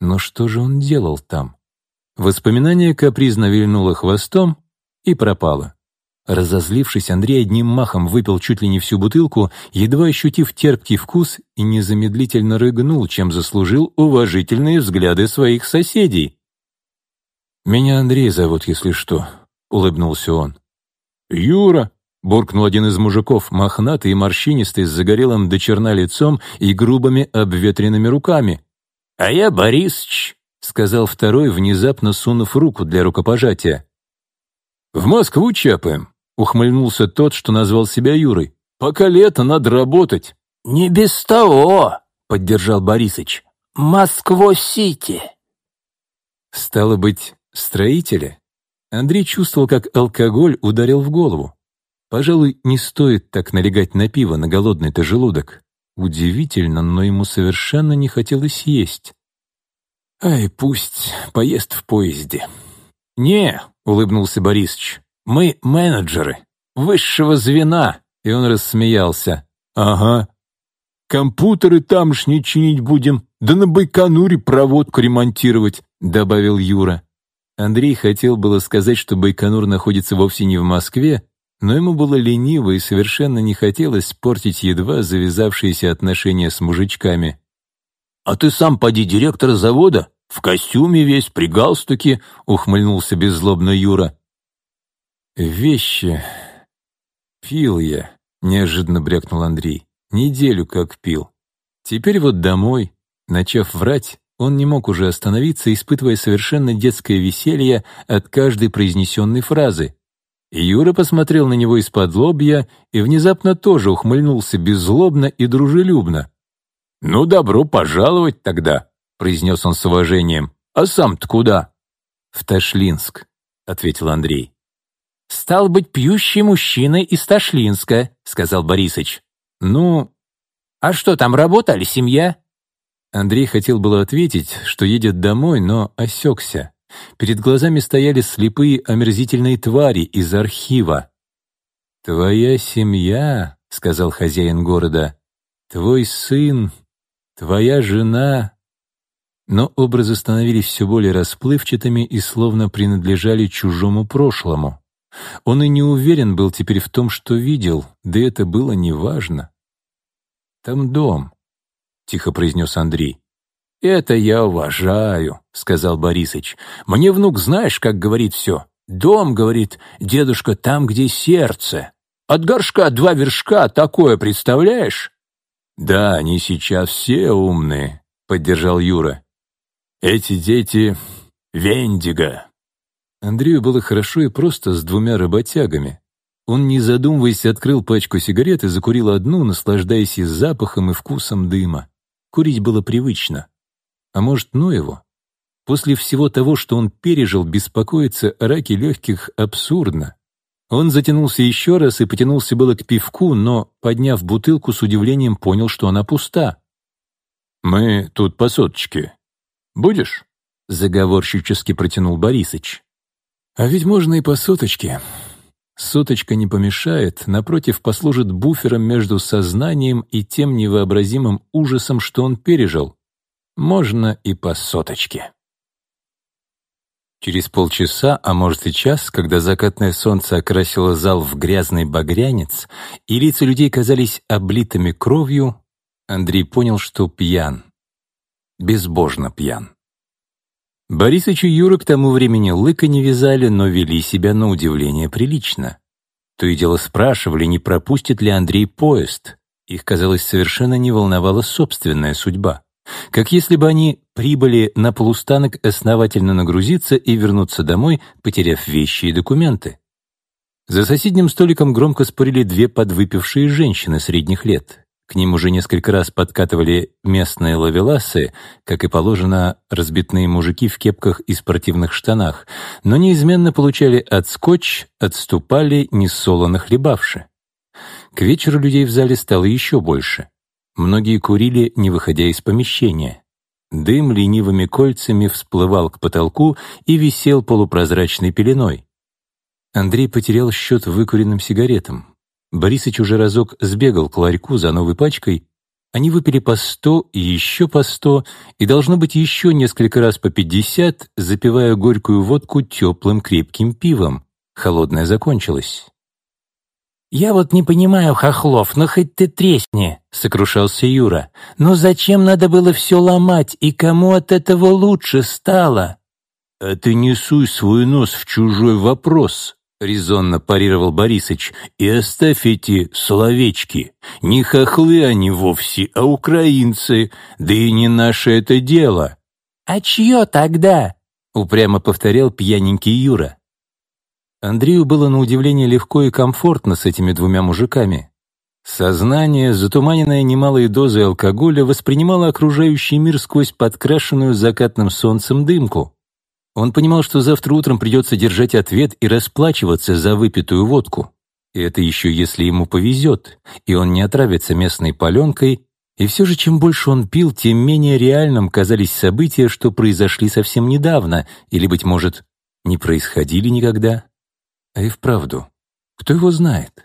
Но что же он делал там? Воспоминание капризно вильнуло хвостом и пропало. Разозлившись, Андрей одним махом выпил чуть ли не всю бутылку, едва ощутив терпкий вкус и незамедлительно рыгнул, чем заслужил уважительные взгляды своих соседей. «Меня Андрей зовут, если что», — улыбнулся он. «Юра», — буркнул один из мужиков, мохнатый и морщинистый, с загорелым до черна лицом и грубыми обветренными руками. «А я Борисыч», — сказал второй, внезапно сунув руку для рукопожатия. «В Москву чапаем», — ухмыльнулся тот, что назвал себя Юрой. «Пока лето, надо работать». «Не без того», — поддержал Борисыч. «Москва-Сити». Стало быть, строители? Андрей чувствовал, как алкоголь ударил в голову. Пожалуй, не стоит так налегать на пиво на голодный-то желудок. Удивительно, но ему совершенно не хотелось есть. Ай, пусть поест в поезде. «Не», — улыбнулся Борисыч, мы менеджеры, высшего звена!» И он рассмеялся. «Ага. Компьютеры тамшние чинить будем, да на Байконуре проводку ремонтировать», добавил Юра. Андрей хотел было сказать, что Байконур находится вовсе не в Москве, но ему было лениво и совершенно не хотелось портить едва завязавшиеся отношения с мужичками. «А ты сам поди директор завода, в костюме весь, при галстуке», ухмыльнулся беззлобно Юра. «Вещи. Пил я», — неожиданно брякнул Андрей. «Неделю как пил. Теперь вот домой». Начав врать, он не мог уже остановиться, испытывая совершенно детское веселье от каждой произнесенной фразы. Юра посмотрел на него из-под лобья и внезапно тоже ухмыльнулся беззлобно и дружелюбно. «Ну, добро пожаловать тогда», — произнес он с уважением. «А сам-то куда?» «В Ташлинск», — ответил Андрей. «Стал быть, пьющий мужчина из Ташлинска», — сказал Борисыч. «Ну, а что, там работа или семья?» Андрей хотел было ответить, что едет домой, но осекся. Перед глазами стояли слепые омерзительные твари из архива. «Твоя семья», — сказал хозяин города, — «твой сын, твоя жена». Но образы становились все более расплывчатыми и словно принадлежали чужому прошлому. Он и не уверен был теперь в том, что видел, да это было неважно. «Там дом», — тихо произнес Андрей. «Это я уважаю», — сказал Борисыч. «Мне внук знаешь, как говорит все? Дом, — говорит, — дедушка, там, где сердце. От горшка два вершка, такое представляешь?» «Да, они сейчас все умные», — поддержал Юра. «Эти дети — Вендиго, Андрею было хорошо и просто с двумя работягами. Он, не задумываясь, открыл пачку сигарет и закурил одну, наслаждаясь и запахом, и вкусом дыма. Курить было привычно. А может, ну его? После всего того, что он пережил, беспокоиться о раке легких абсурдно. Он затянулся еще раз и потянулся было к пивку, но, подняв бутылку, с удивлением понял, что она пуста. «Мы тут по соточке. Будешь?» — заговорщически протянул Борисыч. А ведь можно и по соточке. Соточка не помешает, напротив, послужит буфером между сознанием и тем невообразимым ужасом, что он пережил. Можно и по соточке. Через полчаса, а может и час, когда закатное солнце окрасило зал в грязный багрянец, и лица людей казались облитыми кровью, Андрей понял, что пьян. Безбожно пьян. Борисыч и Юра к тому времени лыка не вязали, но вели себя на удивление прилично. То и дело спрашивали, не пропустит ли Андрей поезд. Их, казалось, совершенно не волновала собственная судьба. Как если бы они прибыли на полустанок основательно нагрузиться и вернуться домой, потеряв вещи и документы. За соседним столиком громко спорили две подвыпившие женщины средних лет. К ним уже несколько раз подкатывали местные лавеласы, как и положено, разбитные мужики в кепках и спортивных штанах, но неизменно получали отскочь, отступали, несолоно хлебавши. К вечеру людей в зале стало еще больше. Многие курили, не выходя из помещения. Дым ленивыми кольцами всплывал к потолку и висел полупрозрачной пеленой. Андрей потерял счет выкуренным сигаретам. Борисыч уже разок сбегал к ларьку за новой пачкой. Они выпили по сто и еще по сто, и должно быть еще несколько раз по пятьдесят, запивая горькую водку теплым крепким пивом. Холодное закончилось. «Я вот не понимаю, Хохлов, ну хоть ты тресни», — сокрушался Юра. «Но зачем надо было все ломать, и кому от этого лучше стало?» «А ты не суй свой нос в чужой вопрос», — резонно парировал Борисыч, «и оставь эти словечки. Не хохлы они вовсе, а украинцы, да и не наше это дело». «А чье тогда?» — упрямо повторял пьяненький Юра. Андрею было на удивление легко и комфортно с этими двумя мужиками. Сознание, затуманенное немалой дозой алкоголя, воспринимало окружающий мир сквозь подкрашенную закатным солнцем дымку. Он понимал, что завтра утром придется держать ответ и расплачиваться за выпитую водку. И это еще если ему повезет, и он не отравится местной паленкой, и все же чем больше он пил, тем менее реальным казались события, что произошли совсем недавно, или, быть может, не происходили никогда. А и вправду, кто его знает?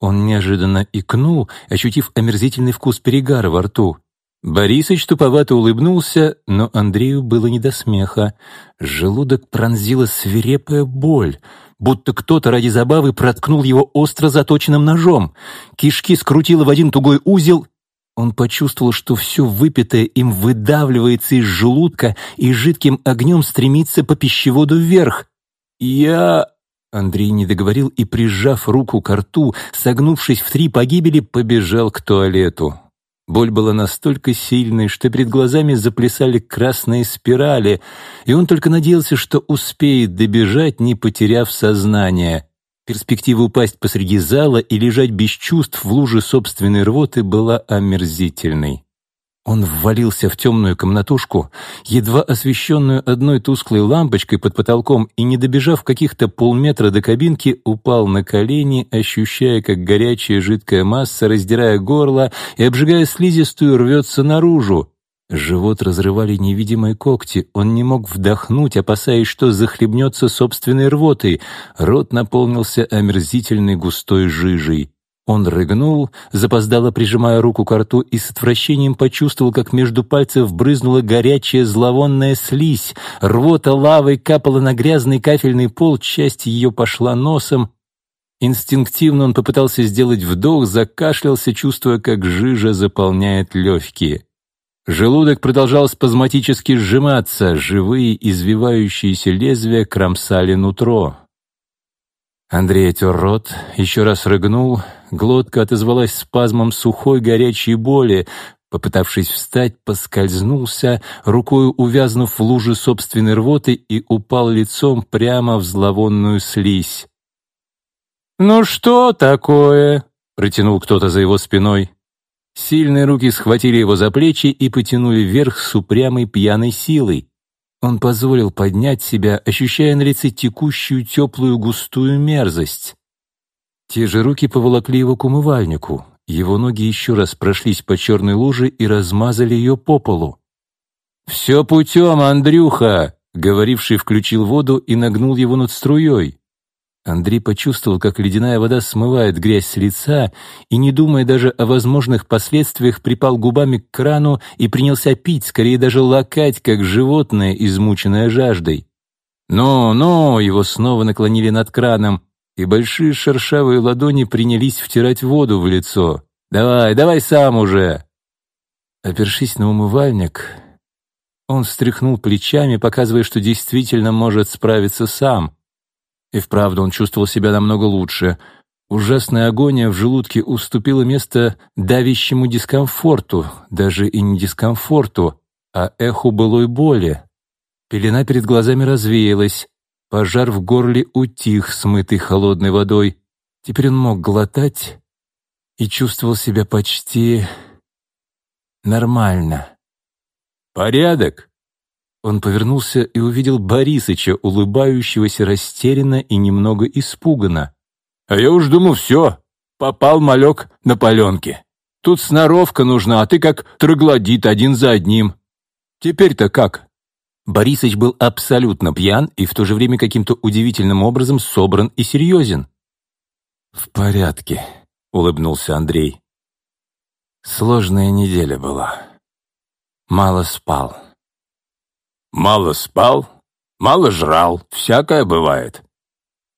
Он неожиданно икнул, ощутив омерзительный вкус перегара во рту. Борисыч туповато улыбнулся, но Андрею было не до смеха. Желудок пронзила свирепая боль, будто кто-то ради забавы проткнул его остро заточенным ножом. Кишки скрутило в один тугой узел. Он почувствовал, что все выпитое им выдавливается из желудка и жидким огнем стремится по пищеводу вверх. «Я...» Андрей не договорил и, прижав руку к рту, согнувшись в три погибели, побежал к туалету. Боль была настолько сильной, что перед глазами заплясали красные спирали, и он только надеялся, что успеет добежать, не потеряв сознание. Перспектива упасть посреди зала и лежать без чувств в луже собственной рвоты была омерзительной. Он ввалился в темную комнатушку, едва освещенную одной тусклой лампочкой под потолком, и, не добежав каких-то полметра до кабинки, упал на колени, ощущая, как горячая жидкая масса, раздирая горло и обжигая слизистую, рвется наружу. Живот разрывали невидимые когти, он не мог вдохнуть, опасаясь, что захлебнется собственной рвотой. Рот наполнился омерзительной густой жижей. Он рыгнул, запоздало прижимая руку к рту и с отвращением почувствовал, как между пальцев брызнула горячая зловонная слизь. Рвота лавой капала на грязный кафельный пол, часть ее пошла носом. Инстинктивно он попытался сделать вдох, закашлялся, чувствуя, как жижа заполняет легкие. Желудок продолжал спазматически сжиматься, живые извивающиеся лезвия кромсали нутро. Андрей отер рот, еще раз рыгнул — Глотка отозвалась спазмом сухой горячей боли. Попытавшись встать, поскользнулся, рукою увязнув в луже собственной рвоты и упал лицом прямо в зловонную слизь. «Ну что такое?» — протянул кто-то за его спиной. Сильные руки схватили его за плечи и потянули вверх с упрямой пьяной силой. Он позволил поднять себя, ощущая на лице текущую теплую густую мерзость. Те же руки поволокли его к умывальнику. Его ноги еще раз прошлись по черной луже и размазали ее по полу. «Все путем, Андрюха!» — говоривший включил воду и нагнул его над струей. Андрей почувствовал, как ледяная вода смывает грязь с лица, и, не думая даже о возможных последствиях, припал губами к крану и принялся пить, скорее даже лакать, как животное, измученное жаждой. «Ну, ну!» — его снова наклонили над краном и большие шершавые ладони принялись втирать воду в лицо. «Давай, давай сам уже!» Опершись на умывальник, он встряхнул плечами, показывая, что действительно может справиться сам. И вправду он чувствовал себя намного лучше. Ужасная агония в желудке уступила место давящему дискомфорту, даже и не дискомфорту, а эху былой боли. Пелена перед глазами развеялась, Пожар в горле утих, смытый холодной водой. Теперь он мог глотать и чувствовал себя почти нормально. «Порядок!» Он повернулся и увидел Борисыча, улыбающегося растерянно и немного испуганно. «А я уж думал, все, попал малек на паленке. Тут сноровка нужна, а ты как троглодит один за одним. Теперь-то как?» Борисыч был абсолютно пьян и в то же время каким-то удивительным образом собран и серьезен. «В порядке», — улыбнулся Андрей. «Сложная неделя была. Мало спал». «Мало спал? Мало жрал. Всякое бывает».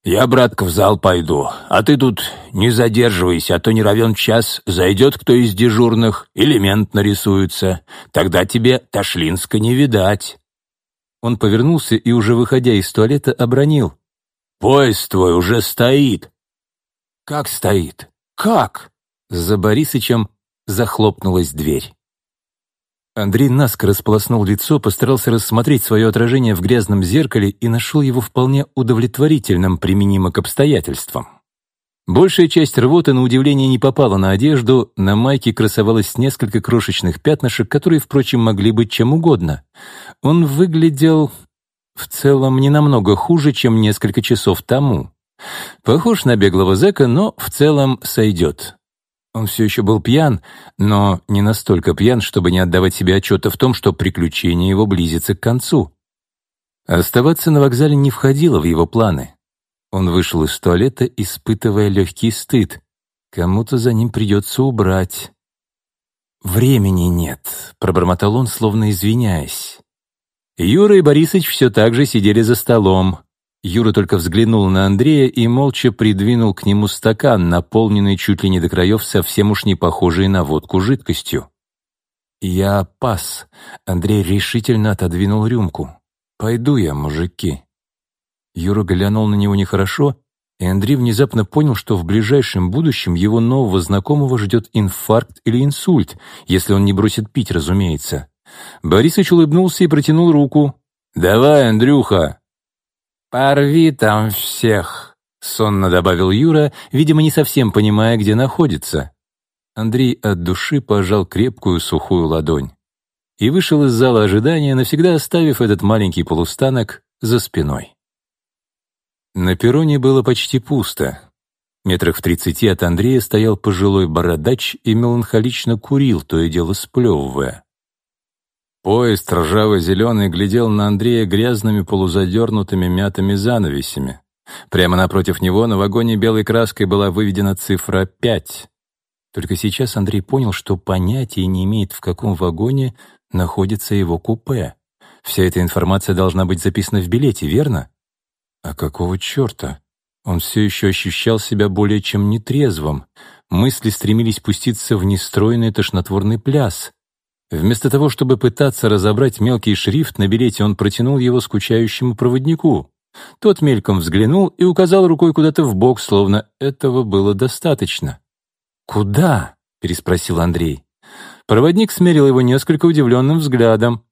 «Я, братка, в зал пойду, а ты тут не задерживайся, а то не равен час, зайдет кто из дежурных, элемент нарисуется, тогда тебе Ташлинска не видать». Он повернулся и, уже выходя из туалета, обронил. «Поезд твой уже стоит». «Как стоит? Как?» За Борисычем захлопнулась дверь. Андрей наскоро сполоснул лицо, постарался рассмотреть свое отражение в грязном зеркале и нашел его вполне удовлетворительным, применимо к обстоятельствам. Большая часть рвоты, на удивление, не попала на одежду, на майке красовалось несколько крошечных пятнышек, которые, впрочем, могли быть чем угодно. Он выглядел в целом не намного хуже, чем несколько часов тому. Похож на беглого зэка, но в целом сойдет. Он все еще был пьян, но не настолько пьян, чтобы не отдавать себе отчета в том, что приключение его близится к концу. Оставаться на вокзале не входило в его планы. Он вышел из туалета, испытывая легкий стыд. Кому-то за ним придется убрать. «Времени нет», — пробормотал он, словно извиняясь. Юра и Борисыч все так же сидели за столом. Юра только взглянул на Андрея и молча придвинул к нему стакан, наполненный чуть ли не до краев совсем уж не похожей на водку жидкостью. «Я пас», — Андрей решительно отодвинул рюмку. «Пойду я, мужики». Юра глянул на него нехорошо, и Андрей внезапно понял, что в ближайшем будущем его нового знакомого ждет инфаркт или инсульт, если он не бросит пить, разумеется. Борисыч улыбнулся и протянул руку. «Давай, Андрюха, «Порви там всех», — сонно добавил Юра, видимо, не совсем понимая, где находится. Андрей от души пожал крепкую сухую ладонь и вышел из зала ожидания, навсегда оставив этот маленький полустанок за спиной. На перроне было почти пусто. Метрах в тридцати от Андрея стоял пожилой бородач и меланхолично курил, то и дело сплевывая. Поезд ржаво-зеленый глядел на Андрея грязными полузадернутыми мятыми занавесями. Прямо напротив него на вагоне белой краской была выведена цифра 5. Только сейчас Андрей понял, что понятия не имеет, в каком вагоне находится его купе. Вся эта информация должна быть записана в билете, верно? А какого черта? Он все еще ощущал себя более чем нетрезвым. Мысли стремились пуститься в нестройный тошнотворный пляс. Вместо того, чтобы пытаться разобрать мелкий шрифт на билете, он протянул его скучающему проводнику. Тот мельком взглянул и указал рукой куда-то в бок, словно этого было достаточно. «Куда?» — переспросил Андрей. Проводник смерил его несколько удивленным взглядом.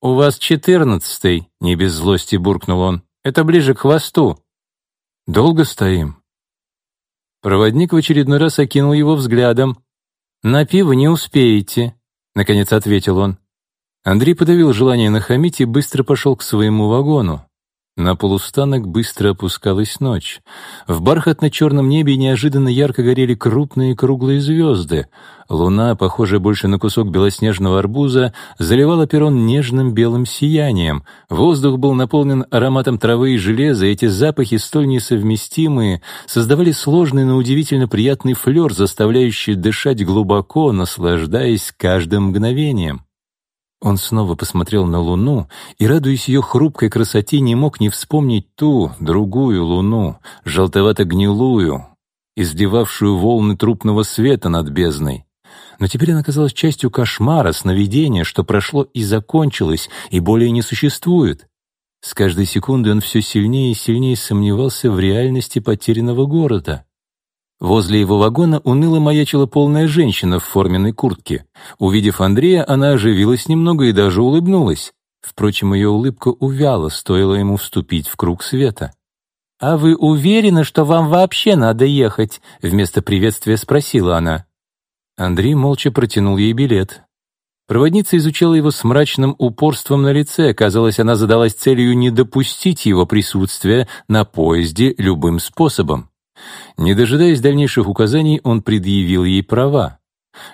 «У вас четырнадцатый», — не без злости буркнул он. «Это ближе к хвосту». «Долго стоим?» Проводник в очередной раз окинул его взглядом. «На пиво не успеете», — наконец ответил он. Андрей подавил желание нахамить и быстро пошел к своему вагону. На полустанок быстро опускалась ночь. В бархатно-черном небе неожиданно ярко горели крупные круглые звезды. Луна, похожая больше на кусок белоснежного арбуза, заливала перрон нежным белым сиянием. Воздух был наполнен ароматом травы и железа, эти запахи, столь несовместимые, создавали сложный, но удивительно приятный флер, заставляющий дышать глубоко, наслаждаясь каждым мгновением. Он снова посмотрел на луну и, радуясь ее хрупкой красоте, не мог не вспомнить ту, другую луну, желтовато-гнилую, издевавшую волны трупного света над бездной. Но теперь она казалась частью кошмара, сновидения, что прошло и закончилось, и более не существует. С каждой секундой он все сильнее и сильнее сомневался в реальности потерянного города. Возле его вагона уныло маячила полная женщина в форменной куртке. Увидев Андрея, она оживилась немного и даже улыбнулась. Впрочем, ее улыбка увяла, стоило ему вступить в круг света. «А вы уверены, что вам вообще надо ехать?» — вместо приветствия спросила она. Андрей молча протянул ей билет. Проводница изучала его с мрачным упорством на лице. Казалось, она задалась целью не допустить его присутствия на поезде любым способом. Не дожидаясь дальнейших указаний, он предъявил ей права.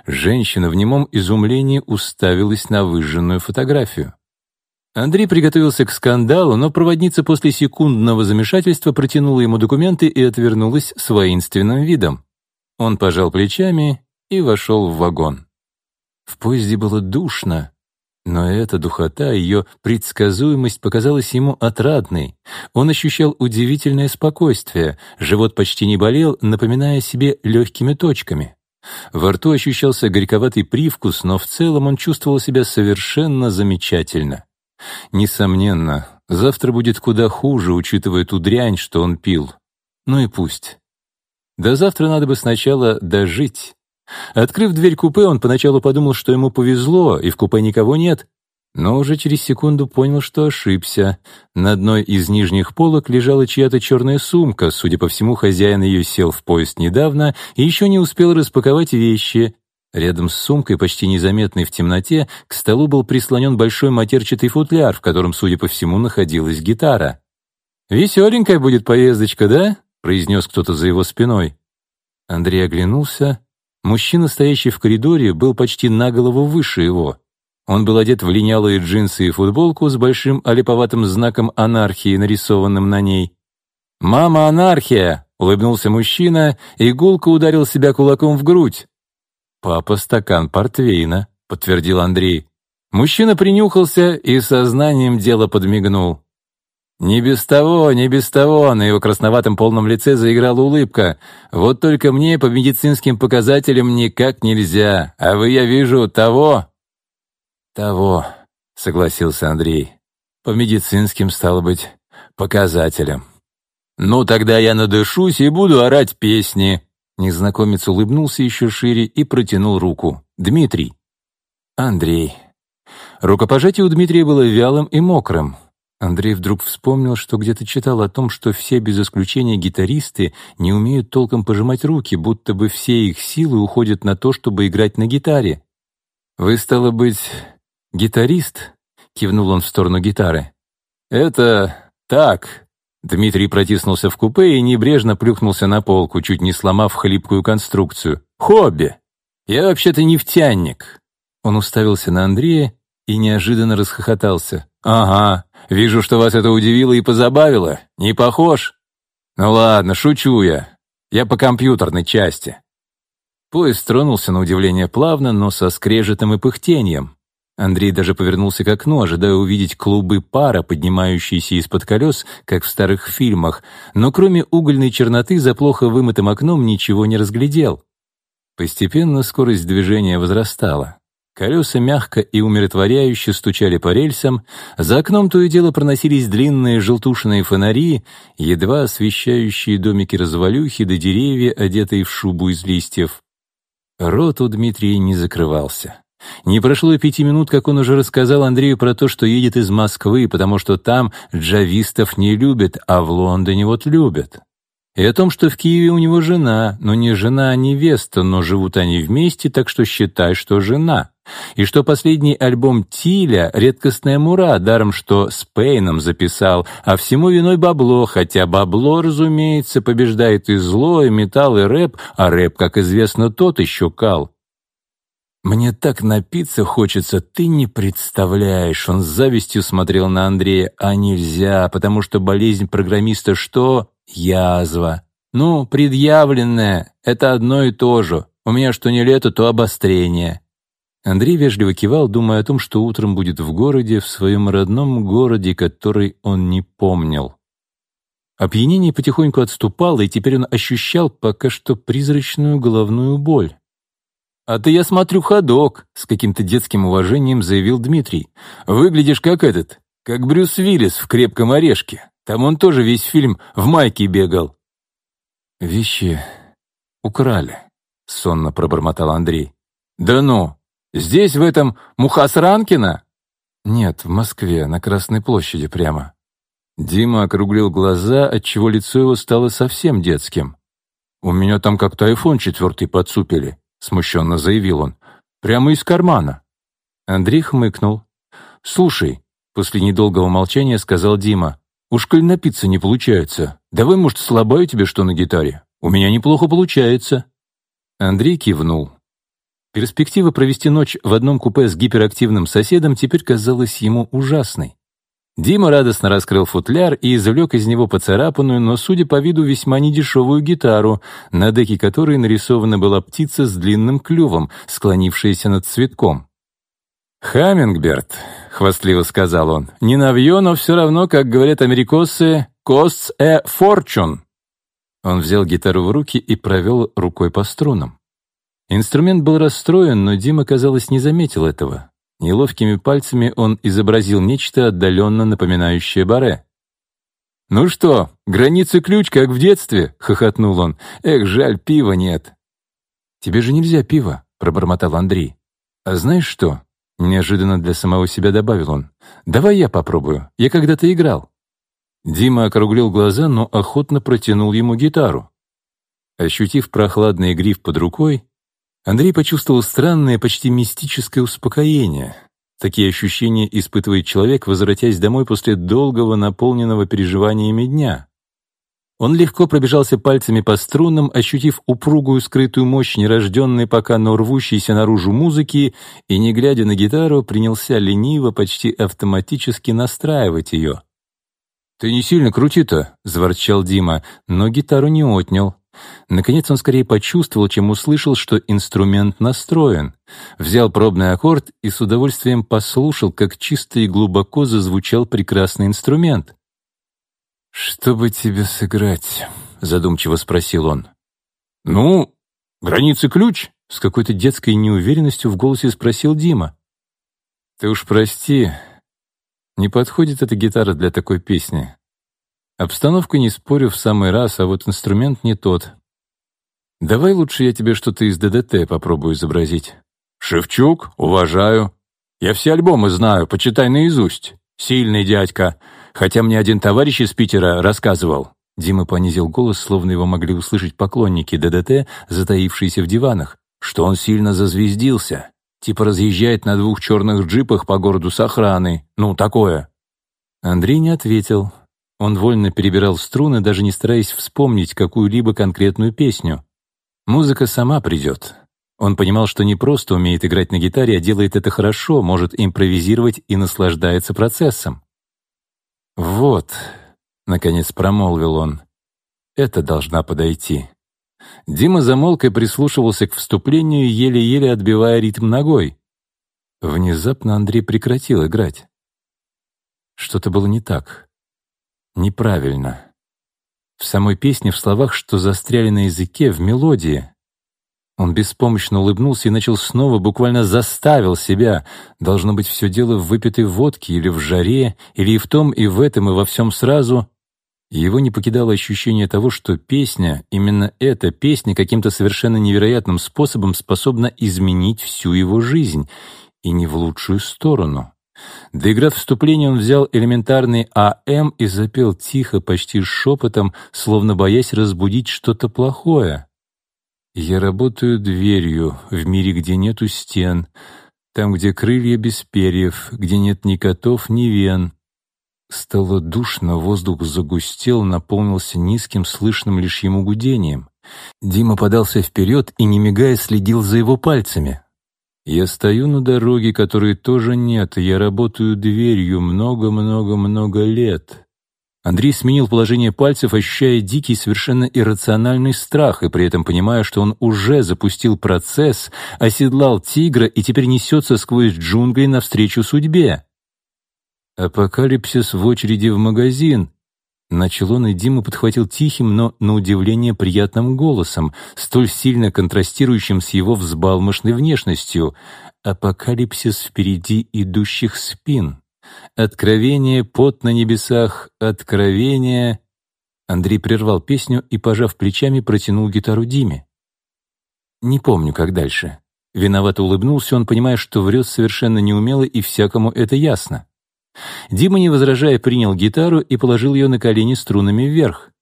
Женщина в немом изумлении уставилась на выжженную фотографию. Андрей приготовился к скандалу, но проводница после секундного замешательства протянула ему документы и отвернулась с воинственным видом. Он пожал плечами и вошел в вагон. В поезде было душно, Но эта духота, ее предсказуемость показалась ему отрадной. Он ощущал удивительное спокойствие, живот почти не болел, напоминая себе легкими точками. Во рту ощущался горьковатый привкус, но в целом он чувствовал себя совершенно замечательно. Несомненно, завтра будет куда хуже, учитывая ту дрянь, что он пил. Ну и пусть. До завтра надо бы сначала дожить. Открыв дверь купе, он поначалу подумал, что ему повезло, и в купе никого нет, но уже через секунду понял, что ошибся. На одной из нижних полок лежала чья-то черная сумка, судя по всему, хозяин ее сел в поезд недавно и еще не успел распаковать вещи. Рядом с сумкой, почти незаметной в темноте, к столу был прислонен большой матерчатый футляр, в котором, судя по всему, находилась гитара. «Веселенькая будет поездочка, да?» — произнес кто-то за его спиной. Андрей оглянулся. Мужчина, стоящий в коридоре, был почти на голову выше его. Он был одет в линялые джинсы и футболку с большим олиповатым знаком анархии, нарисованным на ней. «Мама, анархия!» — улыбнулся мужчина и гулко ударил себя кулаком в грудь. «Папа, стакан портвейна», — подтвердил Андрей. Мужчина принюхался и сознанием дела подмигнул. Не без того, не без того, на его красноватом полном лице заиграла улыбка. Вот только мне по медицинским показателям никак нельзя, а вы, я вижу, того. Того, согласился Андрей. По медицинским, стало быть, показателям. Ну, тогда я надышусь и буду орать песни. Незнакомец улыбнулся еще шире и протянул руку. «Дмитрий». «Андрей». Рукопожатие у Дмитрия было вялым и мокрым. Андрей вдруг вспомнил, что где-то читал о том, что все без исключения гитаристы не умеют толком пожимать руки, будто бы все их силы уходят на то, чтобы играть на гитаре. «Вы, стало быть, гитарист?» — кивнул он в сторону гитары. «Это так», Дмитрий протиснулся в купе и небрежно плюхнулся на полку, чуть не сломав хлипкую конструкцию. «Хобби! Я вообще-то нефтяник!» Он уставился на Андрея и неожиданно расхохотался. «Ага, вижу, что вас это удивило и позабавило. Не похож?» «Ну ладно, шучу я. Я по компьютерной части». Поезд тронулся на удивление плавно, но со скрежетом и пыхтением. Андрей даже повернулся к окну, ожидая увидеть клубы пара, поднимающиеся из-под колес, как в старых фильмах, но кроме угольной черноты за плохо вымытым окном ничего не разглядел. Постепенно скорость движения возрастала. Колеса мягко и умиротворяюще стучали по рельсам, за окном то и дело проносились длинные желтушные фонари, едва освещающие домики-развалюхи да деревья, одетые в шубу из листьев. Рот у Дмитрия не закрывался. Не прошло и пяти минут, как он уже рассказал Андрею про то, что едет из Москвы, потому что там джавистов не любят, а в Лондоне вот любят. И о том, что в Киеве у него жена, но не жена, а невеста, но живут они вместе, так что считай, что жена. И что последний альбом Тиля — редкостная мура, даром что с Пейном записал, а всему виной бабло, хотя бабло, разумеется, побеждает и зло, и металл, и рэп, а рэп, как известно, тот еще кал. «Мне так напиться хочется, ты не представляешь!» Он с завистью смотрел на Андрея. «А нельзя, потому что болезнь программиста что? Язва. Ну, предъявленная — это одно и то же. У меня что не лето, то обострение». Андрей вежливо кивал, думая о том, что утром будет в городе, в своем родном городе, который он не помнил. Опьянение потихоньку отступало, и теперь он ощущал пока что призрачную головную боль. «А ты, я смотрю, ходок», — с каким-то детским уважением заявил Дмитрий. «Выглядишь как этот, как Брюс Виллис в «Крепком орешке». Там он тоже весь фильм в майке бегал». «Вещи украли», — сонно пробормотал Андрей. «Да ну, здесь, в этом Мухасранкино?» «Нет, в Москве, на Красной площади прямо». Дима округлил глаза, отчего лицо его стало совсем детским. «У меня там как-то айфон четвертый подсупили. — смущенно заявил он. «Прямо из кармана». Андрей хмыкнул. «Слушай», — после недолгого молчания сказал Дима, «уж коль напиться не получается, давай, может, слабаю тебе что на гитаре? У меня неплохо получается». Андрей кивнул. Перспектива провести ночь в одном купе с гиперактивным соседом теперь казалась ему ужасной. Дима радостно раскрыл футляр и извлек из него поцарапанную, но, судя по виду, весьма недешевую гитару, на деке которой нарисована была птица с длинным клювом, склонившаяся над цветком. «Хаммингберт», — хвастливо сказал он, — «не навье, но все равно, как говорят америкосы, costs a fortune». Он взял гитару в руки и провел рукой по струнам. Инструмент был расстроен, но Дима, казалось, не заметил этого. Неловкими пальцами он изобразил нечто отдаленно напоминающее баре. «Ну что, границы ключ, как в детстве?» — хохотнул он. «Эх, жаль, пива нет». «Тебе же нельзя пива», — пробормотал Андрей. «А знаешь что?» — неожиданно для самого себя добавил он. «Давай я попробую. Я когда-то играл». Дима округлил глаза, но охотно протянул ему гитару. Ощутив прохладный гриф под рукой, Андрей почувствовал странное, почти мистическое успокоение. Такие ощущения испытывает человек, возвратясь домой после долгого, наполненного переживаниями дня. Он легко пробежался пальцами по струнам, ощутив упругую скрытую мощь нерожденной пока, но рвущейся наружу музыки, и, не глядя на гитару, принялся лениво, почти автоматически настраивать ее. «Ты не сильно крути-то», — заворчал Дима, но гитару не отнял. Наконец он скорее почувствовал, чем услышал, что инструмент настроен. Взял пробный аккорд и с удовольствием послушал, как чисто и глубоко зазвучал прекрасный инструмент. «Что бы тебе сыграть?» — задумчиво спросил он. «Ну, границы ключ?» — с какой-то детской неуверенностью в голосе спросил Дима. «Ты уж прости, не подходит эта гитара для такой песни. Обстановка не спорю в самый раз, а вот инструмент не тот. Давай лучше я тебе что-то из ДДТ попробую изобразить. Шевчук, уважаю. Я все альбомы знаю, почитай наизусть. Сильный дядька. Хотя мне один товарищ из Питера рассказывал. Дима понизил голос, словно его могли услышать поклонники ДДТ, затаившиеся в диванах, что он сильно зазвездился. Типа разъезжает на двух черных джипах по городу с охраной. Ну, такое. Андрей не ответил, он вольно перебирал струны, даже не стараясь вспомнить какую-либо конкретную песню. Музыка сама придет. Он понимал, что не просто умеет играть на гитаре, а делает это хорошо, может импровизировать и наслаждается процессом. «Вот», — наконец промолвил он, — «это должна подойти». Дима замолк и прислушивался к вступлению, еле-еле отбивая ритм ногой. Внезапно Андрей прекратил играть. Что-то было не так неправильно. В самой песне, в словах, что застряли на языке, в мелодии. Он беспомощно улыбнулся и начал снова, буквально заставил себя. Должно быть, все дело в выпитой водке или в жаре, или и в том, и в этом, и во всем сразу. его не покидало ощущение того, что песня, именно эта песня, каким-то совершенно невероятным способом способна изменить всю его жизнь, и не в лучшую сторону. Доиграв вступление, он взял элементарный АМ и запел тихо, почти шепотом, словно боясь разбудить что-то плохое. «Я работаю дверью в мире, где нету стен, там, где крылья без перьев, где нет ни котов, ни вен». Стало душно, воздух загустел, наполнился низким, слышным лишь ему гудением. Дима подался вперед и, не мигая, следил за его пальцами. Я стою на дороге, которой тоже нет, и я работаю дверью много-много-много лет. Андрей сменил положение пальцев, ощущая дикий, совершенно иррациональный страх, и при этом понимая, что он уже запустил процесс, оседлал тигра и теперь несется сквозь джунгли навстречу судьбе. Апокалипсис в очереди в магазин. Начал он, и Дима подхватил тихим, но, на удивление, приятным голосом, столь сильно контрастирующим с его взбалмошной внешностью. «Апокалипсис впереди идущих спин. Откровение, пот на небесах, откровение...» Андрей прервал песню и, пожав плечами, протянул гитару Диме. «Не помню, как дальше». Виновато улыбнулся он, понимая, что врет совершенно неумело, и всякому это ясно. Дима, не возражая, принял гитару и положил ее на колени струнами вверх.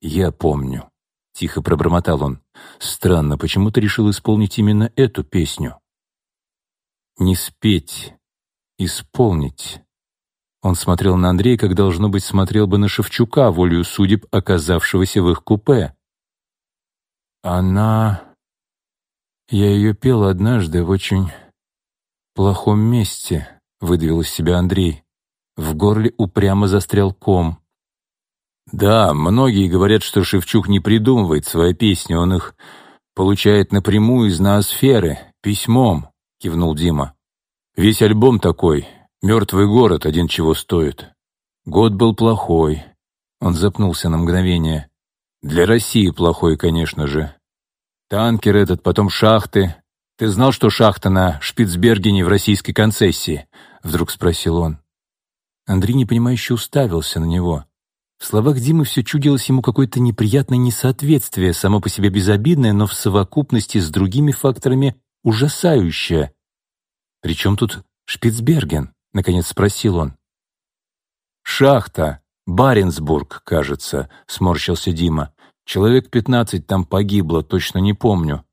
«Я помню», — тихо пробормотал он. «Странно, почему ты решил исполнить именно эту песню?» «Не спеть, исполнить». Он смотрел на Андрея, как, должно быть, смотрел бы на Шевчука, волею судеб, оказавшегося в их купе. «Она...» Я ее пел однажды в очень плохом месте выдавил из себя Андрей. В горле упрямо застрял ком. «Да, многие говорят, что Шевчук не придумывает свои песни, он их получает напрямую из ноосферы, письмом», — кивнул Дима. Весь альбом такой, мертвый город, один чего стоит. Год был плохой. Он запнулся на мгновение. Для России плохой, конечно же. Танкер этот, потом шахты. Ты знал, что шахта на Шпицбергене в российской концессии? Вдруг спросил он. Андрей непонимающе уставился на него. В словах Димы все чудилось ему какое-то неприятное несоответствие, само по себе безобидное, но в совокупности с другими факторами ужасающее. «При чем тут Шпицберген?» — наконец спросил он. «Шахта. Баренцбург, кажется», — сморщился Дима. «Человек пятнадцать там погибло, точно не помню.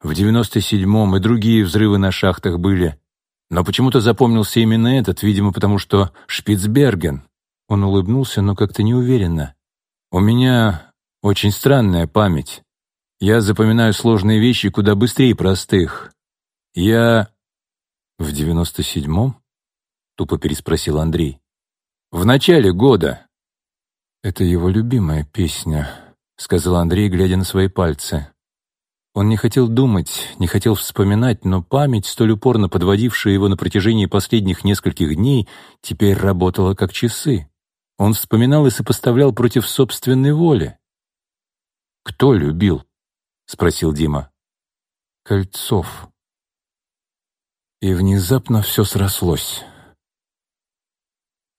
В девяносто седьмом и другие взрывы на шахтах были. Но почему-то запомнился именно этот, видимо, потому что Шпицберген. Он улыбнулся, но как-то неуверенно. «У меня очень странная память. Я запоминаю сложные вещи куда быстрее простых. Я...» «В девяносто седьмом?» — тупо переспросил Андрей. «В начале года». «Это его любимая песня», — сказал Андрей, глядя на свои пальцы. Он не хотел думать, не хотел вспоминать, но память, столь упорно подводившая его на протяжении последних нескольких дней, теперь работала как часы. Он вспоминал и сопоставлял против собственной воли. «Кто любил?» — спросил Дима. «Кольцов». И внезапно все срослось.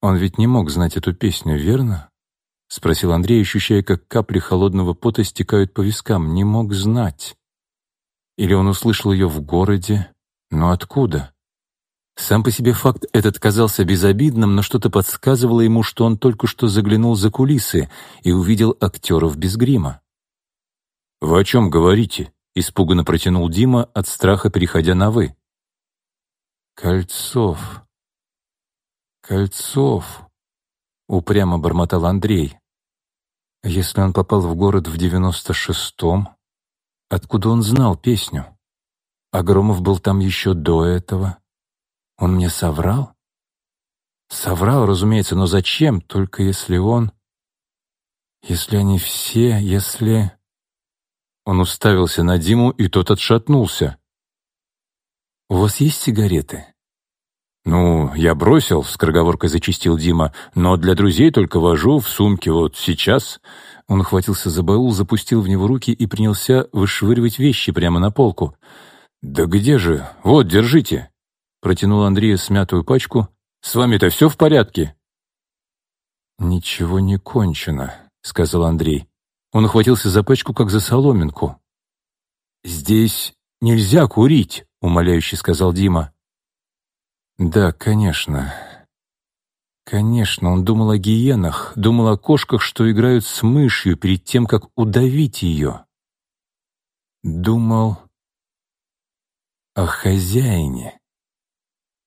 «Он ведь не мог знать эту песню, верно?» — спросил Андрей, ощущая, как капли холодного пота стекают по вискам. «Не мог знать». Или он услышал ее в городе? Но откуда? Сам по себе факт этот казался безобидным, но что-то подсказывало ему, что он только что заглянул за кулисы и увидел актеров без грима. «Вы о чем говорите?» — испуганно протянул Дима, от страха переходя на «вы». «Кольцов! Кольцов!» — упрямо бормотал Андрей. «Если он попал в город в девяносто шестом, откуда он знал песню? Агромов был там еще до этого». Он мне соврал? Соврал, разумеется, но зачем? Только если он... Если они все, если... Он уставился на Диму, и тот отшатнулся. «У вас есть сигареты?» «Ну, я бросил», — скороговоркой зачистил Дима, «но для друзей только вожу в сумке вот сейчас». Он ухватился за баул, запустил в него руки и принялся вышвыривать вещи прямо на полку. «Да где же? Вот, держите». Протянул Андрею смятую пачку. «С вами-то все в порядке?» «Ничего не кончено», — сказал Андрей. Он ухватился за пачку, как за соломинку. «Здесь нельзя курить», — умоляюще сказал Дима. «Да, конечно. Конечно, он думал о гиенах, думал о кошках, что играют с мышью перед тем, как удавить ее. Думал о хозяине.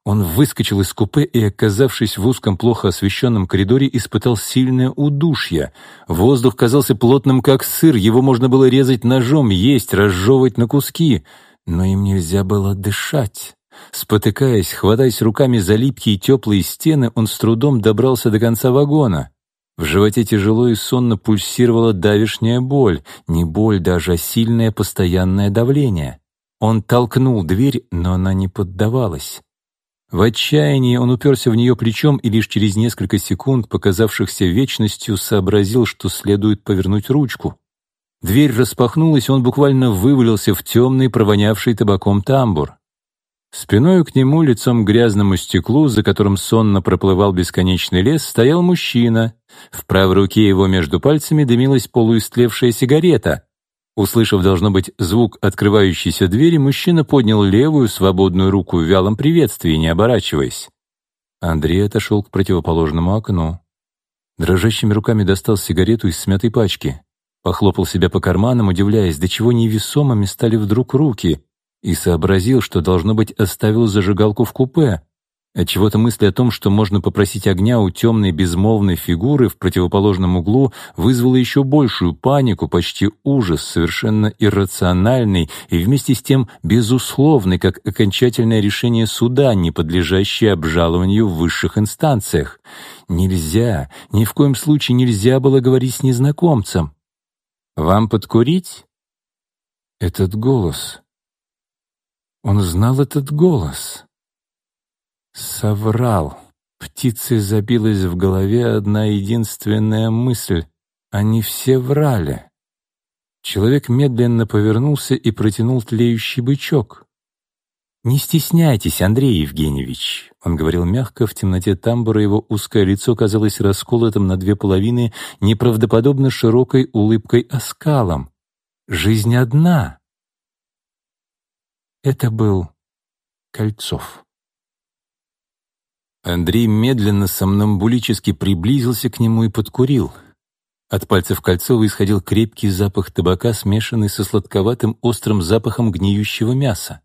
Он выскочил из купе и, оказавшись в узком, плохо освещенном коридоре, испытал сильное удушье. Воздух казался плотным, как сыр, его можно было резать ножом, есть, разжевывать на куски, но им нельзя было дышать. Спотыкаясь, хватаясь руками за липкие теплые стены, он с трудом добрался до конца вагона. В животе тяжело и сонно пульсировала давишняя боль, не боль даже, а сильное постоянное давление. Он толкнул дверь, но она не поддавалась. В отчаянии он уперся в нее плечом и лишь через несколько секунд, показавшихся вечностью, сообразил, что следует повернуть ручку. Дверь распахнулась, он буквально вывалился в темный, провонявший табаком тамбур. Спиною к нему, лицом к грязному стеклу, за которым сонно проплывал бесконечный лес, стоял мужчина. В правой руке его между пальцами дымилась полуистлевшая сигарета. Услышав, должно быть, звук открывающейся двери, мужчина поднял левую свободную руку в вялом приветствии, не оборачиваясь. Андрей отошел к противоположному окну. Дрожащими руками достал сигарету из смятой пачки. Похлопал себя по карманам, удивляясь, до чего невесомыми стали вдруг руки, и сообразил, что, должно быть, оставил зажигалку в купе. Отчего-то мысль о том, что можно попросить огня у темной безмолвной фигуры в противоположном углу, вызвала еще большую панику, почти ужас, совершенно иррациональный и вместе с тем безусловный, как окончательное решение суда, не подлежащее обжалованию в высших инстанциях. Нельзя, ни в коем случае нельзя было говорить с незнакомцем. «Вам подкурить?» — этот голос. Он знал этот голос. Соврал. Птицей забилась в голове одна единственная мысль. Они все врали. Человек медленно повернулся и протянул тлеющий бычок. «Не стесняйтесь, Андрей Евгеньевич», — он говорил мягко, в темноте тамбура его узкое лицо казалось расколотым на две половины неправдоподобно широкой улыбкой оскалом. «Жизнь одна». Это был Кольцов. Андрей медленно сомнамбулически приблизился к нему и подкурил — от пальцев Кольцова исходил крепкий запах табака, смешанный со сладковатым острым запахом гниющего мяса.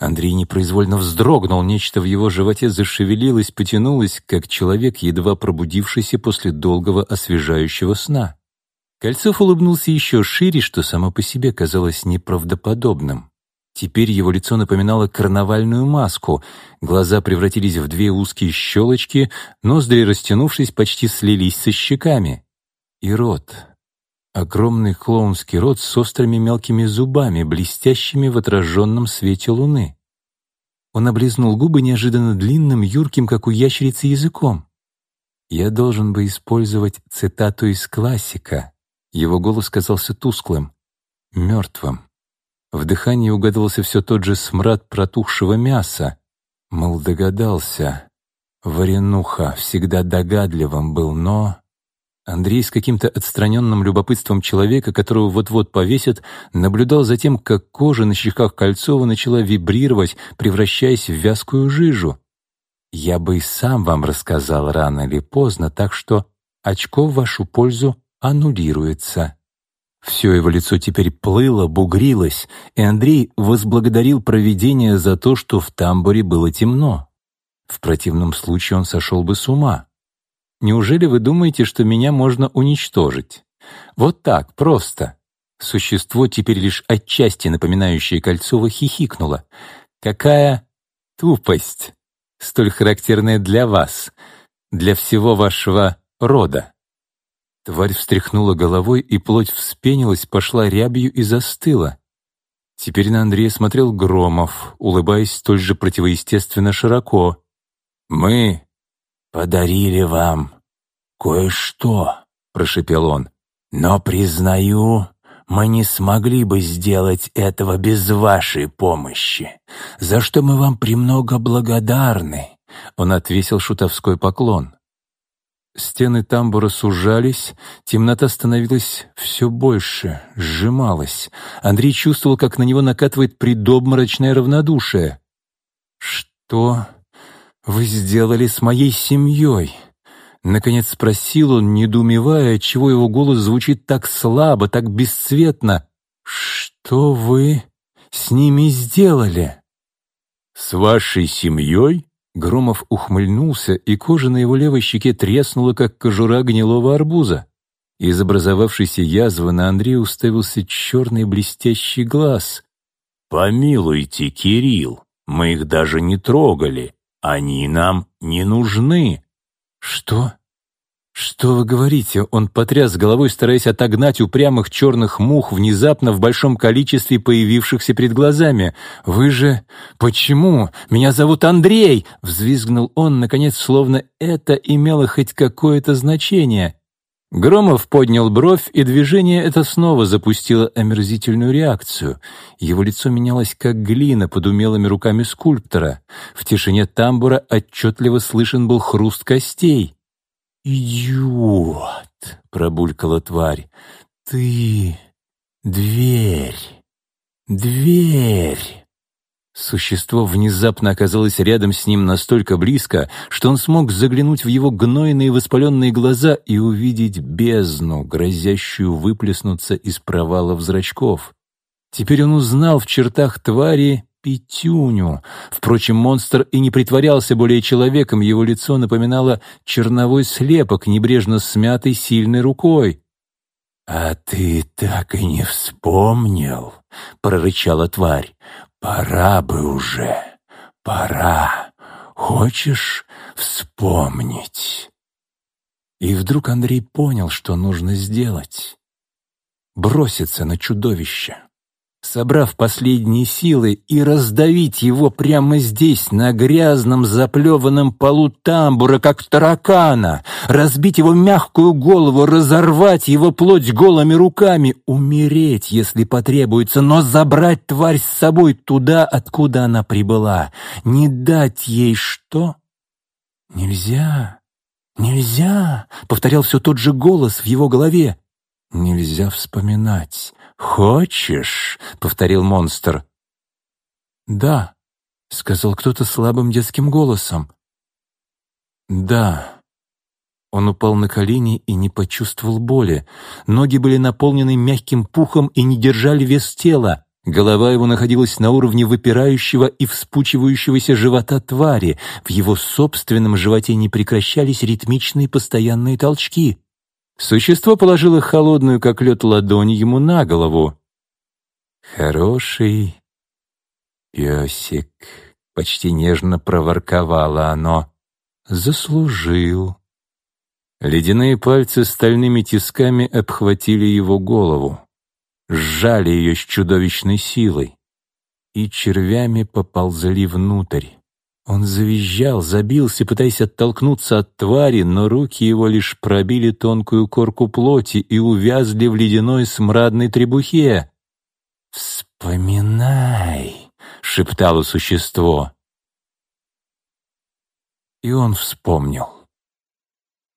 Андрей непроизвольно вздрогнул, нечто в его животе зашевелилось, потянулось, как человек, едва пробудившийся после долгого освежающего сна. Кольцов улыбнулся еще шире, что само по себе казалось неправдоподобным. Теперь его лицо напоминало карнавальную маску, глаза превратились в две узкие щелочки, ноздри, растянувшись, почти слились со щеками и рот. Огромный клоунский рот с острыми мелкими зубами, блестящими в отраженном свете луны. Он облизнул губы неожиданно длинным, юрким, как у ящерицы, языком. «Я должен бы использовать цитату из классика». Его голос казался тусклым, мертвым. В дыхании угадывался все тот же смрад протухшего мяса. Мол, догадался. Варенуха всегда догадливым был, но... Андрей с каким-то отстраненным любопытством человека, которого вот-вот повесят, наблюдал за тем, как кожа на щеках Кольцова начала вибрировать, превращаясь в вязкую жижу. «Я бы и сам вам рассказал рано или поздно, так что очко в вашу пользу аннулируется». Все его лицо теперь плыло, бугрилось, и Андрей возблагодарил провидение за то, что в тамбуре было темно. В противном случае он сошел бы с ума. Неужели вы думаете, что меня можно уничтожить? Вот так, просто. Существо, теперь лишь отчасти напоминающее Кольцова, хихикнуло. Какая тупость, столь характерная для вас, для всего вашего рода. Тварь встряхнула головой, и плоть вспенилась, пошла рябью и застыла. Теперь на Андрея смотрел Громов, улыбаясь столь же противоестественно широко. «Мы подарили вам кое-что», — прошепел он. «Но, признаю, мы не смогли бы сделать этого без вашей помощи, за что мы вам премного благодарны». Он отвесил шутовской поклон. Стены тамбура сужались, темнота становилась все больше, сжималась. Андрей чувствовал, как на него накатывает предобморочное равнодушие. «Что вы сделали с моей семьей?» Наконец спросил он, недоумевая, отчего его голос звучит так слабо, так бесцветно. «Что вы с ними сделали?» «С вашей семьей?» Громов ухмыльнулся, и кожа на его левой щеке треснула, как кожура гнилого арбуза. Из образовавшейся язвы на Андрея уставился черный блестящий глаз. «Помилуйте, Кирилл, мы их даже не трогали. Они нам не нужны». «Что? Что вы говорите?» Он потряс головой, стараясь отогнать упрямых черных мух, внезапно в большом количестве появившихся перед глазами. «Вы же... Почему? Меня зовут Андрей!» Взвизгнул он, наконец, словно это имело хоть какое-то значение. Громов поднял бровь, и движение это снова запустило омерзительную реакцию. Его лицо менялось, как глина под умелыми руками скульптора. В тишине тамбура отчетливо слышен был хруст костей. «Идиот!» — пробулькала тварь. «Ты... дверь... дверь...» Существо внезапно оказалось рядом с ним настолько близко, что он смог заглянуть в его гнойные воспаленные глаза и увидеть бездну, грозящую выплеснуться из провалов зрачков. Теперь он узнал в чертах твари Петюню. Впрочем, монстр и не притворялся более человеком, его лицо напоминало черновой слепок, небрежно смятый сильной рукой. «А ты так и не вспомнил?» — прорычала тварь. Пора бы уже, пора. Хочешь вспомнить? И вдруг Андрей понял, что нужно сделать. Броситься на чудовище. Собрав последние силы, и раздавить его прямо здесь, на грязном заплеванном полу тамбура, как таракана, разбить его мягкую голову, разорвать его плоть голыми руками, умереть, если потребуется, но забрать тварь с собой туда, откуда она прибыла, не дать ей что? Нельзя, нельзя, повторял все тот же голос в его голове. Нельзя вспоминать. «Хочешь?» — повторил монстр. «Да», — сказал кто-то слабым детским голосом. «Да». Он упал на колени и не почувствовал боли. Ноги были наполнены мягким пухом и не держали вес тела. Голова его находилась на уровне выпирающего и вспучивающегося живота твари. В его собственном животе не прекращались ритмичные постоянные толчки. Существо положило холодную, как лед, ладонь ему на голову. «Хороший песик», — почти нежно проворковало оно, — «заслужил». Ледяные пальцы стальными тисками обхватили его голову, сжали ее с чудовищной силой и червями поползли внутрь. Он завизжал, забился, пытаясь оттолкнуться от твари, но руки его лишь пробили тонкую корку плоти и увязли в ледяной смрадной требухе. «Вспоминай!» — шептало существо. И он вспомнил.